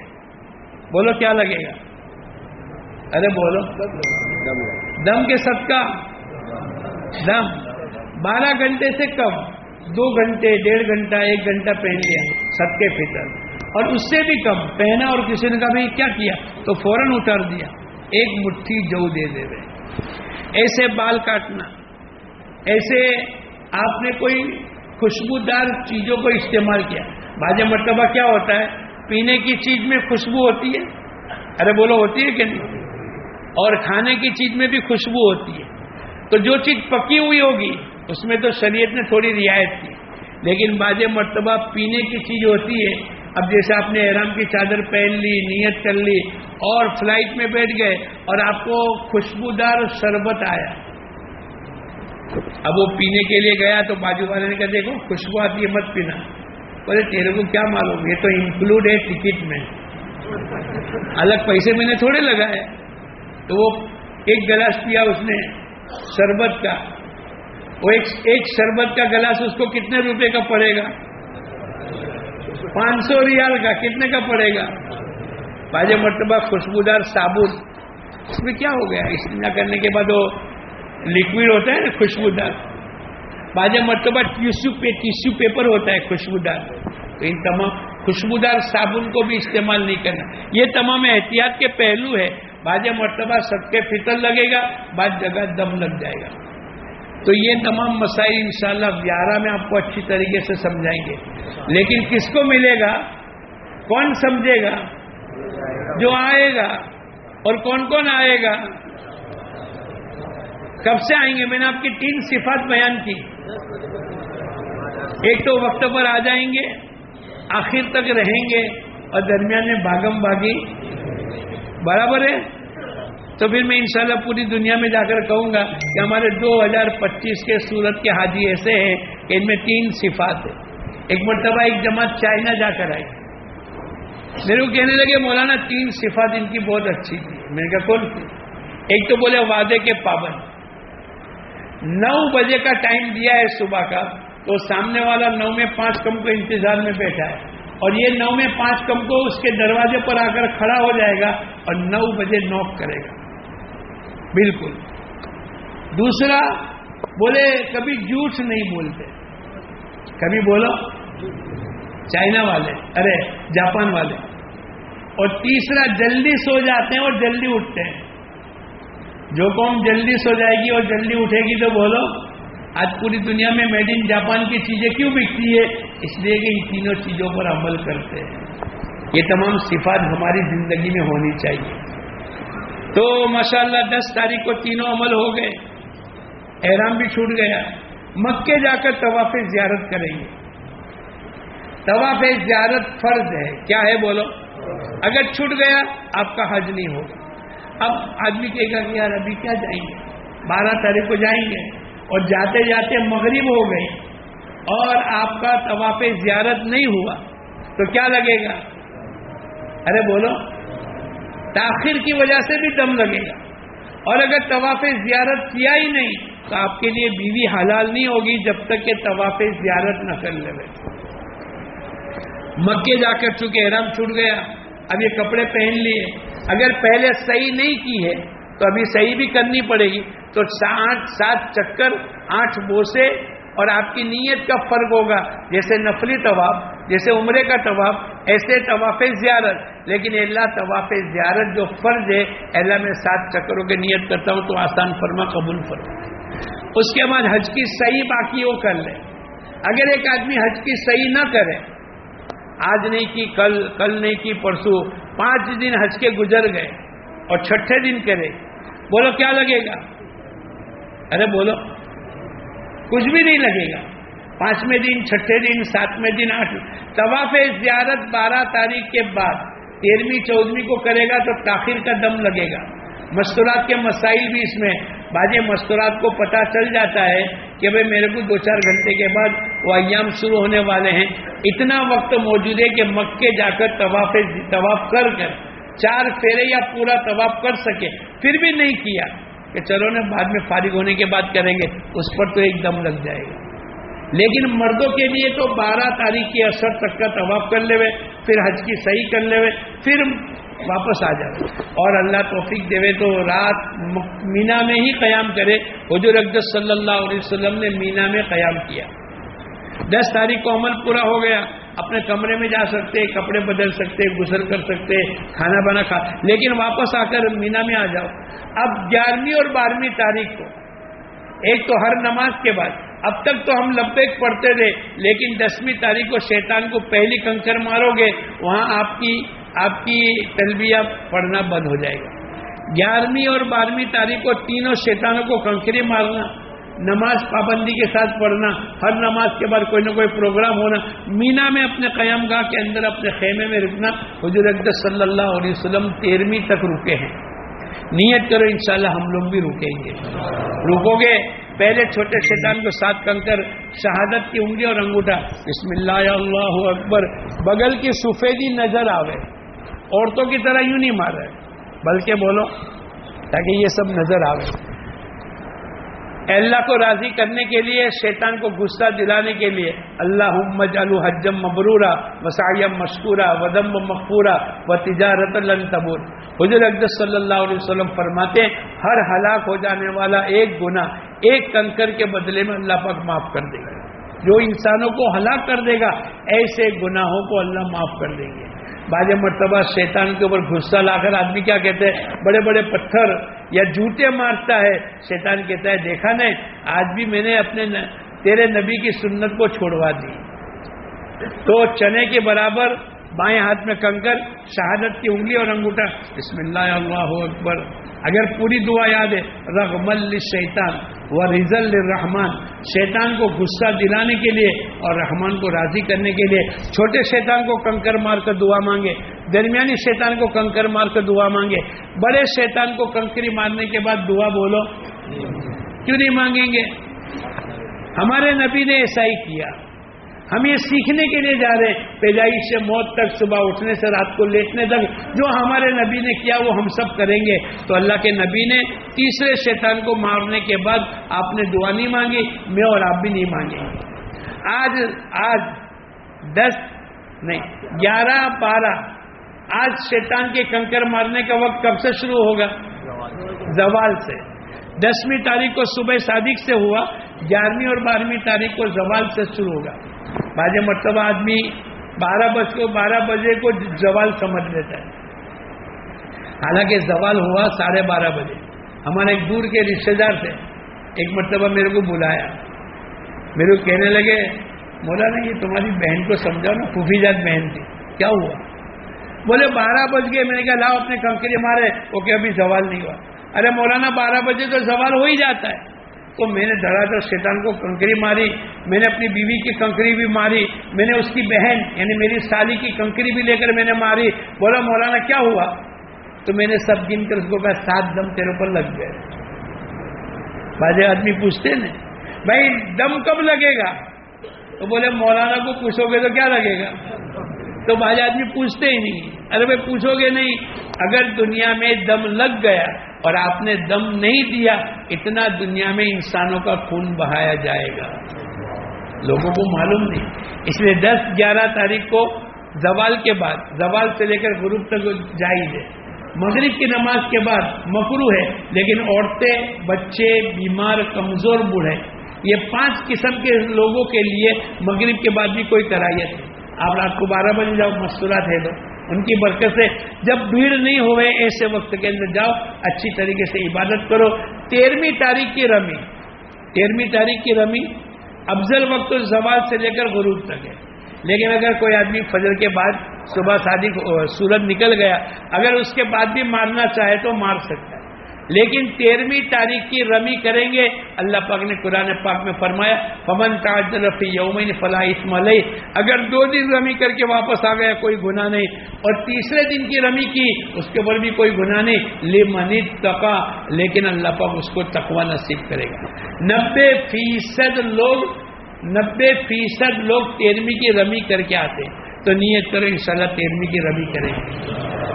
بولو کیا لگے گا؟ ارے بولو، دم کے سب کا دم، بارہ گھنٹے سے کم، دو گھنٹے، ڈیڑھ گھنٹہ، ایک گھنٹہ پہن لیا سب کے فطر اور اس سے بھی کم، پہنا اور کسی نے کہا بھائی کیا کیا؟ تو فوراً اتار دیا، ایک مٹھی جو دے دے رہے۔ ایسے بال کاٹنا، ایسے آپ نے کوئی خوشبودار چیزوں کو استعمال کیا۔ باز مرتبہ کیا ہوتا ہے، پینے کی چیز میں خوشبو ہوتی ہے۔ ارے بولو، ہوتی ہے کہ نہیں؟ اور کھانے کی چیز میں بھی خوشبو ہوتی ہے۔ تو جو چیز پکی ہوئی ہوگی، اس میں تو شریعت نے تھوڑی رعایت کی۔ لیکن باز مرتبہ پینے کی چیز ہوتی ہے اب جیسے آپ نے احرام کی چادر پہن لی، نیت کر لی اور فلائٹ میں بیٹھ گئے اور آپ کو خوشبودار شربت آیا۔ اب وہ پینے کے لیے گیا تو بازو والے نے کہا، دیکھو، خوشبو آتی ہے مت پینا۔ بولے، تیرے کو کیا معلوم؟ یہ تو انکلوڈ ہے ٹکٹ میں۔ الگ پیسے میں نے تھوڑے لگائے۔ تو وہ ایک گلاس پیا اس نے شربت کا۔ وہ ایک شربت کا گلاس اس کو کتنے روپے کا پڑے گا؟ پانچ سو ریال کا، کتنے کا پڑے گا؟ باجے مرتبہ خوشبودار صابن اس میں کیا ہو گیا؟ استعمال کرنے کے بعد وہ لکوڈ ہوتا ہے نا، خوشبودار۔ بعض مرتبہ ٹیشو پہ ٹیشو پیپر ہوتا ہے خوشبودار۔ تو ان تمام خوشبودار صابن کو بھی استعمال نہیں کرنا۔ یہ تمام احتیاط کے پہلو ہے بعض مرتبہ سب کے فطر لگے گا بعض جگہ دم لگ جائے گا۔ تو یہ تمام مسائل انشاءاللہ گیارہ میں آپ کو اچھی طریقے سے سمجھائیں گے۔ لیکن کس کو ملے گا؟ کون سمجھے گا؟ جو آئے گا۔ اور کون کون آئے گا؟ کب سے آئیں گے؟ میں نے آپ کی تین صفات بیان کی۔ ایک تو وقت پر آ جائیں گے، آخر تک رہیں گے اور درمیان میں باغم باغی برابر ہے؟ تو پھر میں انشاءاللہ پوری دنیا میں جا کر کہوں گا کہ ہمارے دو ہزار پچیس کے سورت کے حاجی ایسے ہیں کہ ان میں تین صفات ہیں۔ ایک مرتبہ ایک جماعت چائنا جا کر آئی۔ میرے کو کہنے لگے، مولانا، تین صفات ان کی بہت اچھی تھی۔ میں نے کہا، کون تھی ایک تو بولے، وعدے کے پابند۔ نو بجے کا ٹائم دیا ہے صبح کا، تو سامنے والا نو میں پانچ کم کو انتظار میں بیٹھا ہے۔ اور یہ نو میں پانچ کم کو اس کے دروازے پر آ کر کھڑا ہو جائے گا اور نو بجے نوک کرے گا۔ بالکل۔ دوسرا، بولے، کبھی جھوٹ نہیں بولتے۔ کبھی بولو، چائنا والے، ارے، جاپان والے۔ اور تیسرا، جلدی سو جاتے ہیں اور جلدی اٹھتے ہیں۔ جو قوم جلدی سو جائے گی اور جلدی اٹھے گی تو بولو، آج پوری دنیا میں میڈ ان جاپان کی چیزیں کیوں بکتی ہے؟ اس لیے کہ ان تینوں چیزوں پر عمل کرتے ہیں۔ یہ تمام صفات ہماری زندگی میں ہونی چاہیے۔ تو ماشاءاللہ دس تاریخ کو تینوں عمل ہو گئے۔ احرام بھی چھوٹ گیا۔ مکے جا کر طواف زیارت کریں گے۔ طواف زیارت فرض ہے۔ کیا ہے بولو؟ اگر چھوٹ گیا، آپ کا حج نہیں ہوگا۔ اب آدمی کہے گا کہ یار ابھی کیا جائیں گے؟ بارہ تاریخ کو جائیں گے۔ اور جاتے جاتے مغرب ہو گئی اور آپ کا طواف زیارت نہیں ہوا۔ تو کیا لگے گا؟ ارے بولو تاخیر کی وجہ سے بھی دم لگے گا۔ اور اگر طواف زیارت کیا ہی نہیں، تو آپ کے لیے بیوی حلال نہیں ہوگی جب تک کہ طواف زیارت نہ کر لے۔ مکے جا کر چونکہ احرام چھوٹ گیا، اب یہ کپڑے پہن لیے۔ اگر پہلے صحیح نہیں کی ہے، تو ابھی صحیح بھی کرنی پڑے گی۔ تو آٹھ سات چکر، آٹھ بوسے اور آپ کی نیت کا فرق ہوگا۔ جیسے نفلی طواف، جیسے عمرے کا طواف، ایسے طواف زیارت۔ لیکن اللہ طواف زیارت جو فرض ہے، اللہ میں سات چکروں کی نیت کرتا ہوں تو آسان فرما، قبول فرما۔ اس کے بعد حج کی صحیح باقی وہ کر لے۔ اگر ایک آدمی حج کی صحیح نہ کرے، آج نہیں کی، کل کل نہیں کی، پرسوں پانچ دن حج کے گزر گئے اور چھٹے دن کرے، بولو کیا لگے گا؟ ارے بولو، کچھ بھی نہیں لگے گا۔ پانچویں دن، چھٹے دن، ساتویں دن، آٹھ طواف زیارت بارہ تاریخ کے بعد۔ تیرہویں چودہویں کو کرے گا تو تاخیر کا دم لگے گا۔ مستورات کے مسائل بھی اس میں۔ باجے مستورات کو پتا چل جاتا ہے کہ بھائی میرے کو دو چار گھنٹے کے بعد وہ ایام شروع ہونے والے ہیں۔ اتنا وقت موجود ہے کہ مکے جا کر طواف طواف کر کر چار پھیرے یا پورا طواف کر سکے۔ پھر بھی نہیں کیا کہ چلو نا بعد میں فارغ ہونے کے بعد کریں گے۔ اس پر تو ایک دم لگ جائے گا۔ لیکن مردوں کے لیے تو بارہ تاریخ کی اثر تک کا طواف کر لے پھر حج کی صحیح کر لے پھر واپس آ جائے اور اللہ توفیق دے تو رات مینا میں ہی قیام کرے۔ حضور اقدس صلی اللہ علیہ وسلم نے مینا میں قیام کیا۔ دس تاریخ کو عمل پورا ہو گیا۔ اپنے کمرے میں جا سکتے، کپڑے بدل سکتے گزر کر سکتے، کھانا بنا کھا۔ لیکن واپس آ کر مینا میں آ جاؤ۔ اب گیارہویں اور بارہویں تاریخ کو ایک تو ہر نماز کے بعد۔ اب تک تو ہم لبیک پڑھتے تھے، لیکن دسویں تاریخ کو شیطان کو پہلی کنکر مارو گے، وہاں آپ کی آپ کی تلبیہ پڑھنا بند ہو جائے گا۔ گیارہویں اور بارہویں تاریخ کو تینوں شیطانوں کو کنکری مارنا، نماز پابندی کے ساتھ پڑھنا، ہر نماز کے بعد کوئی نہ کوئی پروگرام ہونا، مینا میں اپنے قیام گاہ کے اندر اپنے خیمے میں رکنا حضور اقدس صلی اللہ علیہ وسلم تیرہویں تک رکے ہیں۔ نیت کرو انشاءاللہ ہم لوگ بھی رکیں گے۔ رکو گے۔ پہلے چھوٹے شیطان کو ساتھ کنکر شہادت کی انگلی اور انگوٹھا۔ بسم اللہ اللہ اکبر۔ بغل کی سفیدی نظر آوے۔ عورتوں کی طرح یوں نہیں مار رہے۔ بلکہ بولو تاکہ یہ سب نظر آوے۔ اللہ کو راضی کرنے کے لیے، شیطان کو غصہ دلانے کے لیے۔ اللہ جالو حجم مبرورا وسائم مشکورہ ودم مقبورہ و تجارت تبور حضر اقدس صلی اللہ علیہ وسلم فرماتے ہر ہلاک ہو جانے والا ایک گنا ایک کنکر کے بدلے میں اللہ پاک معاف کر دے گا۔ جو انسانوں کو ہلاک کر دے گا، ایسے گناہوں کو اللہ معاف کر دیں گے۔ بعض مرتبہ شیطان کے اوپر غصہ لا کر آدمی کیا کہتے ہیں؟ بڑے بڑے پتھر یا جوتے مارتا ہے۔ شیطان کہتا ہے، دیکھا نہیں، آج بھی میں نے اپنے تیرے نبی کی سنت کو چھوڑوا دی۔ تو چنے کے برابر بائیں ہاتھ میں کنکر، شہادت کی انگلی اور انگوٹھا۔ بسم اللہ اللہ اکبر۔ اگر پوری دعا یاد ہے رغمل شیطان و رضل رحمان شیطان کو غصہ دلانے کے لیے اور رحمان کو راضی کرنے کے لیے، چھوٹے شیطان کو کنکر مار کر دعا مانگے، درمیانی شیطان کو کنکر مار کر دعا مانگے، بڑے شیطان کو کنکری مارنے کے بعد دعا بولو، کیوں نہیں مانگیں گے؟ ہمارے نبی نے ایسا ہی کیا۔ ہم یہ سیکھنے کے لیے جا رہے ہیں۔ پیدائش سے موت تک صبح اٹھنے سے رات کو لیٹنے تک جو ہمارے نبی نے کیا وہ ہم سب کریں گے۔ تو اللہ کے نبی نے تیسرے شیطان کو مارنے کے بعد آپ نے دعا نہیں مانگی، میں اور آپ بھی نہیں مانگے۔ آج آج دس، نہیں، گیارہ، بارہ۔ آج شیطان کے کنکر مارنے کا وقت کب سے شروع ہوگا؟ زوال سے۔ دسویں تاریخ کو صبح صادق سے ہوا، گیارہویں اور بارہویں تاریخ کو زوال سے شروع ہوگا۔ باز مرتبہ آدمی بارہ بج کو بارہ بجے کو زوال سمجھ لیتا ہے۔ حالانکہ زوال ہوا ساڑھے بارہ بجے۔ ہمارے ایک دور کے رشتے دار تھے۔ ایک مرتبہ میرے کو بلایا۔ میرے کو کہنے لگے، مولا نا یہ تمہاری بہن کو سمجھاؤ نا، پھوفی جات بہن تھی۔ کیا ہوا؟ بولے، بارہ بج گئے۔ میں نے کہا، لاؤ اپنے کنکری مارے، وہ کہ ابھی سوال نہیں ہوا۔ ارے، مولانا، بارہ بجے تو سوال ہو ہی جاتا ہے۔ تو میں نے دھڑا کر شیطان کو کنکری ماری، میں نے اپنی بیوی کی کنکری بھی ماری، میں نے اس کی بہن یعنی میری سالی کی کنکری بھی لے کر میں نے ماری۔ بولا، مولانا، کیا ہوا؟ تو میں نے سب گن کر اس کو کہا، سات دم تیرے پر لگ گئے۔ باجے آدمی پوچھتے نا بھائی، دم کب لگے گا؟ تو بولے، مولانا کو پوچھو گے تو کیا لگے گا؟ تو باج آدمی پوچھتے ہی نہیں۔ ارے بھائی، پوچھو گے نہیں۔ اگر دنیا میں دم لگ گیا اور آپ نے دم نہیں دیا، اتنا دنیا میں انسانوں کا خون بہایا جائے گا۔ لوگوں کو معلوم نہیں۔ اس لیے دس گیارہ تاریخ کو زوال کے بعد، زوال سے لے کر غروب تک جائز ہے۔ مغرب کی نماز کے بعد مکرو ہے، لیکن عورتیں، بچے، بیمار، کمزور بوڑھے۔ یہ پانچ قسم کے لوگوں کے لیے مغرب کے بعد بھی کوئی کرائیت ہے آپ رات کو بارہ بجے جاؤ، مستورات ہے تو۔ ان کی برکت سے جب بھیڑ نہیں ہوئے ایسے وقت کے اندر جاؤ، اچھی طریقے سے عبادت کرو۔ تیرہویں تاریخ کی رمی۔ تیرہویں تاریخ کی رمی افضل وقت زوال سے لے کر غروب تک ہے۔ لیکن اگر کوئی آدمی فجر کے بعد صبح شادی سورج نکل گیا، اگر اس کے بعد بھی مارنا چاہے تو مار سکتا ہے۔ لیکن تیرہویں تاریخ کی رمی کریں گے۔ اللہ پاک نے قرآن پاک میں فرمایا پمن تاج رفیع یومین فلاح اسم علیہ اگر دو دن رمی کر کے واپس آ گیا، کوئی گناہ نہیں۔ اور تیسرے دن کی رمی کی، اس کے اوپر بھی کوئی گناہ نہیں۔ لے منی تقا لیکن اللہ پاک اس کو تقوا نصیب کرے گا۔ نبے فیصد لوگ، نبے فیصد لوگ تیرہویں کی رمی کر کے آتے تو نیت کرو ان شاء اللہ تیرہویں کی رمی کریں گے۔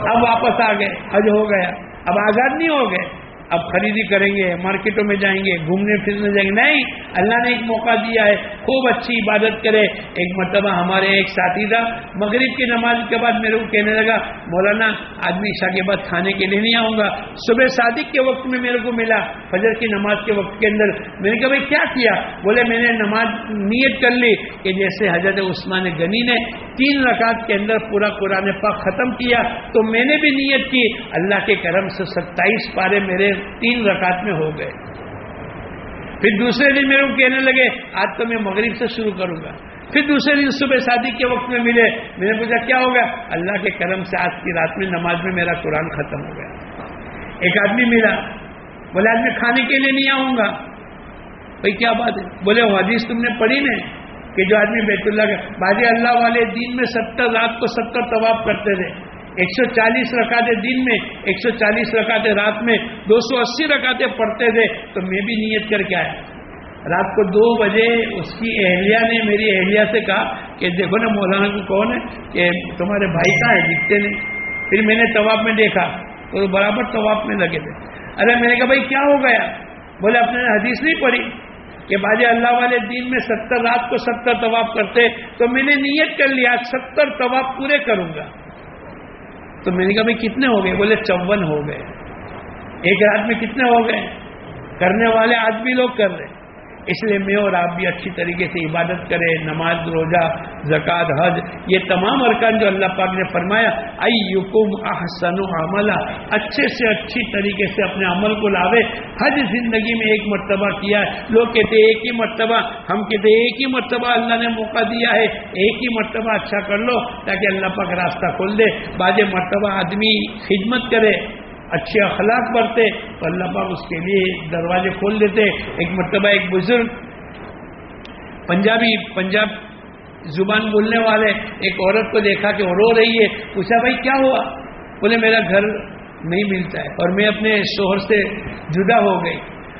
اب واپس آ گئے، حج ہو گیا، اب آزاد نہیں ہو گئے۔ اب خریدی کریں گے، مارکیٹوں میں جائیں گے، گھومنے پھرنے جائیں گے۔ نہیں، اللہ نے ایک موقع دیا ہے۔ خوب اچھی عبادت کرے، ایک مرتبہ ہمارے ایک ساتھی تھا مغرب کی نماز کے بعد میرے کو کہنے لگا، مولانا، آدمی عشاء کے بعد کھانے کے لیے نہیں آؤں گا. صبح صادق کے وقت میں میرے کو ملا، فجر کی نماز کے وقت کے اندر میں نے کہا، بھائی، کیا کیا؟ بولے، میں نے نماز نیت کر لی کہ جیسے حضرت عثمان غنی نے تین رکعت کے اندر پورا قرآن پاک ختم کیا، تو میں نے بھی نیت کی۔ اللہ کے کرم سے ستائیس پارے میرے تین رکعت میں ہو گئے۔ پھر دوسرے دن میرے کو کہنے لگے، آج تو میں مغرب سے شروع کروں گا۔ پھر دوسرے دن صبح شادی کے وقت میں ملے۔ میں نے پوچھا، کیا ہو گیا اللہ کے کرم سے آج کی رات میں نماز میں میرا قرآن ختم ہو گیا۔ ایک آدمی ملا، بولے، آج میں کھانے کے لیے نہیں آؤں گا۔ بھائی، کیا بات ہے؟ بولے حدیث تم نے پڑھی نا کہ جو آدمی بیت اللہ کے باجی اللہ والے دن میں ستر رات کو ستر طواف کرتے تھے۔ ایک سو چالیس رکاتے دن میں، ایک سو چالیس رکاتے رات میں، دو سو اسی رکاتے پڑھتے تھے، تو میں بھی نیت کر کے آیا۔ رات کو دو بجے اس کی اہلیہ نے میری اہلیہ سے کہا کہ دیکھو نا مولانا کو کون ہے، کہ تمہارے بھائی کہاں ہے دکھتے نہیں۔ پھر میں نے طواف میں دیکھا، تو برابر طواف میں لگے تھے۔ ارے میں نے کہا بھائی کیا ہو گیا؟ بولے اپنے حدیث نہیں پڑھی کہ باجے اللہ والے دن میں ستر، رات کو ستر طواف کرتے، تو میں نے نیت کر لیا، ستر طواف پورے کروں گا۔ تو میں نے کہا بھائی کتنے ہو گئے؟ بولے چون ہو گئے۔ ایک رات میں کتنے ہو گئے؟ کرنے والے آج بھی لوگ کر رہے اس لیے میں اور آپ بھی اچھی طریقے سے عبادت کریں، نماز، روزہ، زکوٰۃ، حج، یہ تمام ارکان جو اللہ پاک نے فرمایا ائی یقم احسن عملہ اچھے سے اچھی طریقے سے اپنے عمل کو لاوے۔ حج زندگی میں ایک مرتبہ کیا ہے۔ لوگ کہتے ایک ہی مرتبہ۔ ہم کہتے ایک ہی مرتبہ اللہ نے موقع دیا ہے۔ ایک ہی مرتبہ اچھا کر لو تاکہ اللہ پاک راستہ کھول دے۔ بعض مرتبہ آدمی خدمت کرے۔ اچھے اخلاق برتے تو اللہ پاک اس کے لیے دروازے کھول دیتے۔ ایک مرتبہ ایک بزرگ پنجابی، پنجاب زبان بولنے والے ایک عورت کو دیکھا کہ وہ رو رہی ہے۔ پوچھا، بھائی، کیا ہوا؟ بولے، میرا گھر نہیں ملتا ہے اور میں اپنے شوہر سے جدا ہو گئی۔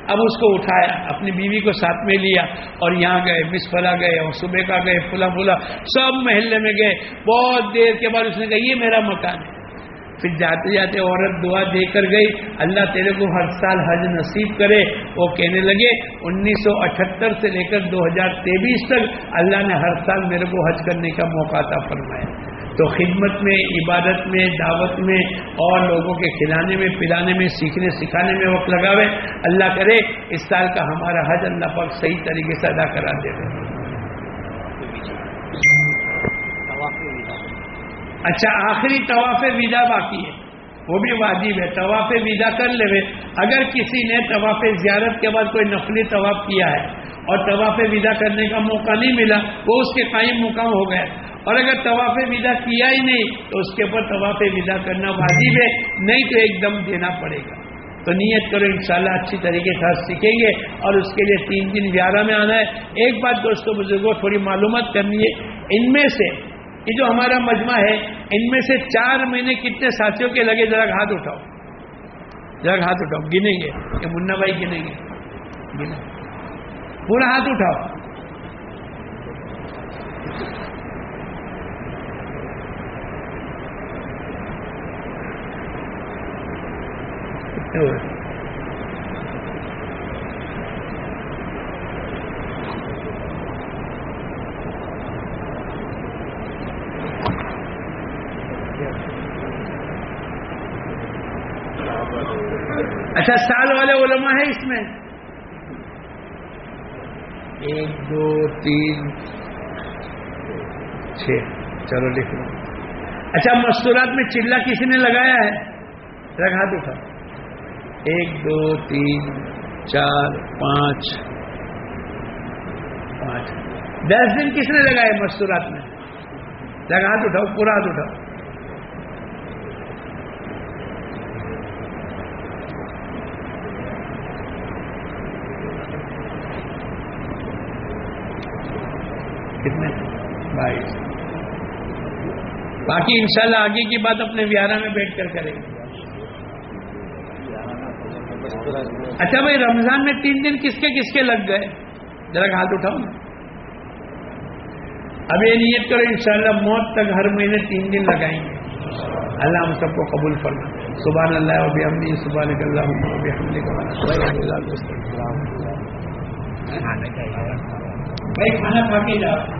اب اس کو اٹھایا، اپنی بیوی کو ساتھ میں لیا اور یہاں گئے مس فلا گئے اور صبح کا گئے فلا فلا سب محلے میں گئے۔ بہت دیر کے بعد اس نے کہا، یہ میرا مکان ہے۔ پھر جاتے جاتے عورت دعا دے کر گئی، اللہ تیرے کو ہر سال حج نصیب کرے۔ وہ کہنے لگے، انیس سو اٹھہتر سے لے کر دو ہزار تیئیس تک اللہ نے ہر سال میرے کو حج کرنے کا موقع تھا فرمایا۔ تو خدمت میں، عبادت میں، دعوت میں اور لوگوں کے کھلانے میں، پلانے میں، سیکھنے، سکھانے میں وقت لگاوے۔ اللہ کرے، اس سال کا ہمارا حج اللہ پاک صحیح طریقے سے ادا کرا دے۔ اچھا آخری طواف ودا باقی ہے۔ وہ بھی واجب ہے۔ طواف ودا کر لے اگر کسی نے طواف زیارت کے بعد کوئی نفلی طواف کیا ہے اور طواف ودا کرنے کا موقع نہیں ملا، وہ اس کے قائم مقام ہو گیا اور اگر طواف ودا کیا ہی نہیں، تو اس کے اوپر طواف ودا کرنا واجب ہے۔ نہیں تو ایک دم دینا پڑے گا۔ تو نیت کرو، انشاءاللہ اچھی طریقے سے سیکھیں گے۔ اور اس کے لیے تین دن گیارہ میں آنا ہے۔ ایک بات دوستوں بزرگوں، تھوڑی معلومات کرنی ہے۔ ان میں سے یہ جو ہمارا مجمع ہے، ان میں سے چار مہینے کتنے ساتھیوں کے لگے، ذرا ہاتھ اٹھاؤ۔ ذرا ہاتھ اٹھاؤ، گنیں گے۔ یہ منا بھائی گنیں گے۔ گنے پورا ہاتھ اٹھاؤ۔ اچھا سال والے علماء ہیں اس میں۔ ایک دو تین چھ۔ چلو لکھ لو۔ اچھا مستورات میں چلا کسی نے لگایا ہے؟ رکھا دکھا ایک دو تین چار پانچ۔ پانچ۔ دس دن کس نے لگائے مستورات میں؟ لگا ہاتھ اٹھاؤ پورا اٹھاؤ۔ کتنے بائیس۔ باقی انشاءاللہ آگے کی بات اپنے ویارہ میں بیٹھ کر کریں گے۔ اچھا بھائی، رمضان میں تین دن کس کے کس کے لگ گئے؟ ذرا ہاتھ اٹھاؤ نا۔ اب یہ نیت کرو، انشاءاللہ موت تک ہر مہینے تین دن لگائیں گے۔ اللہ ہم سب کو قبول فرما سبحان اللہ ابھی ہم سبحان اللہ ابھی ہم بھائی، کھانا کھا کے جاؤ۔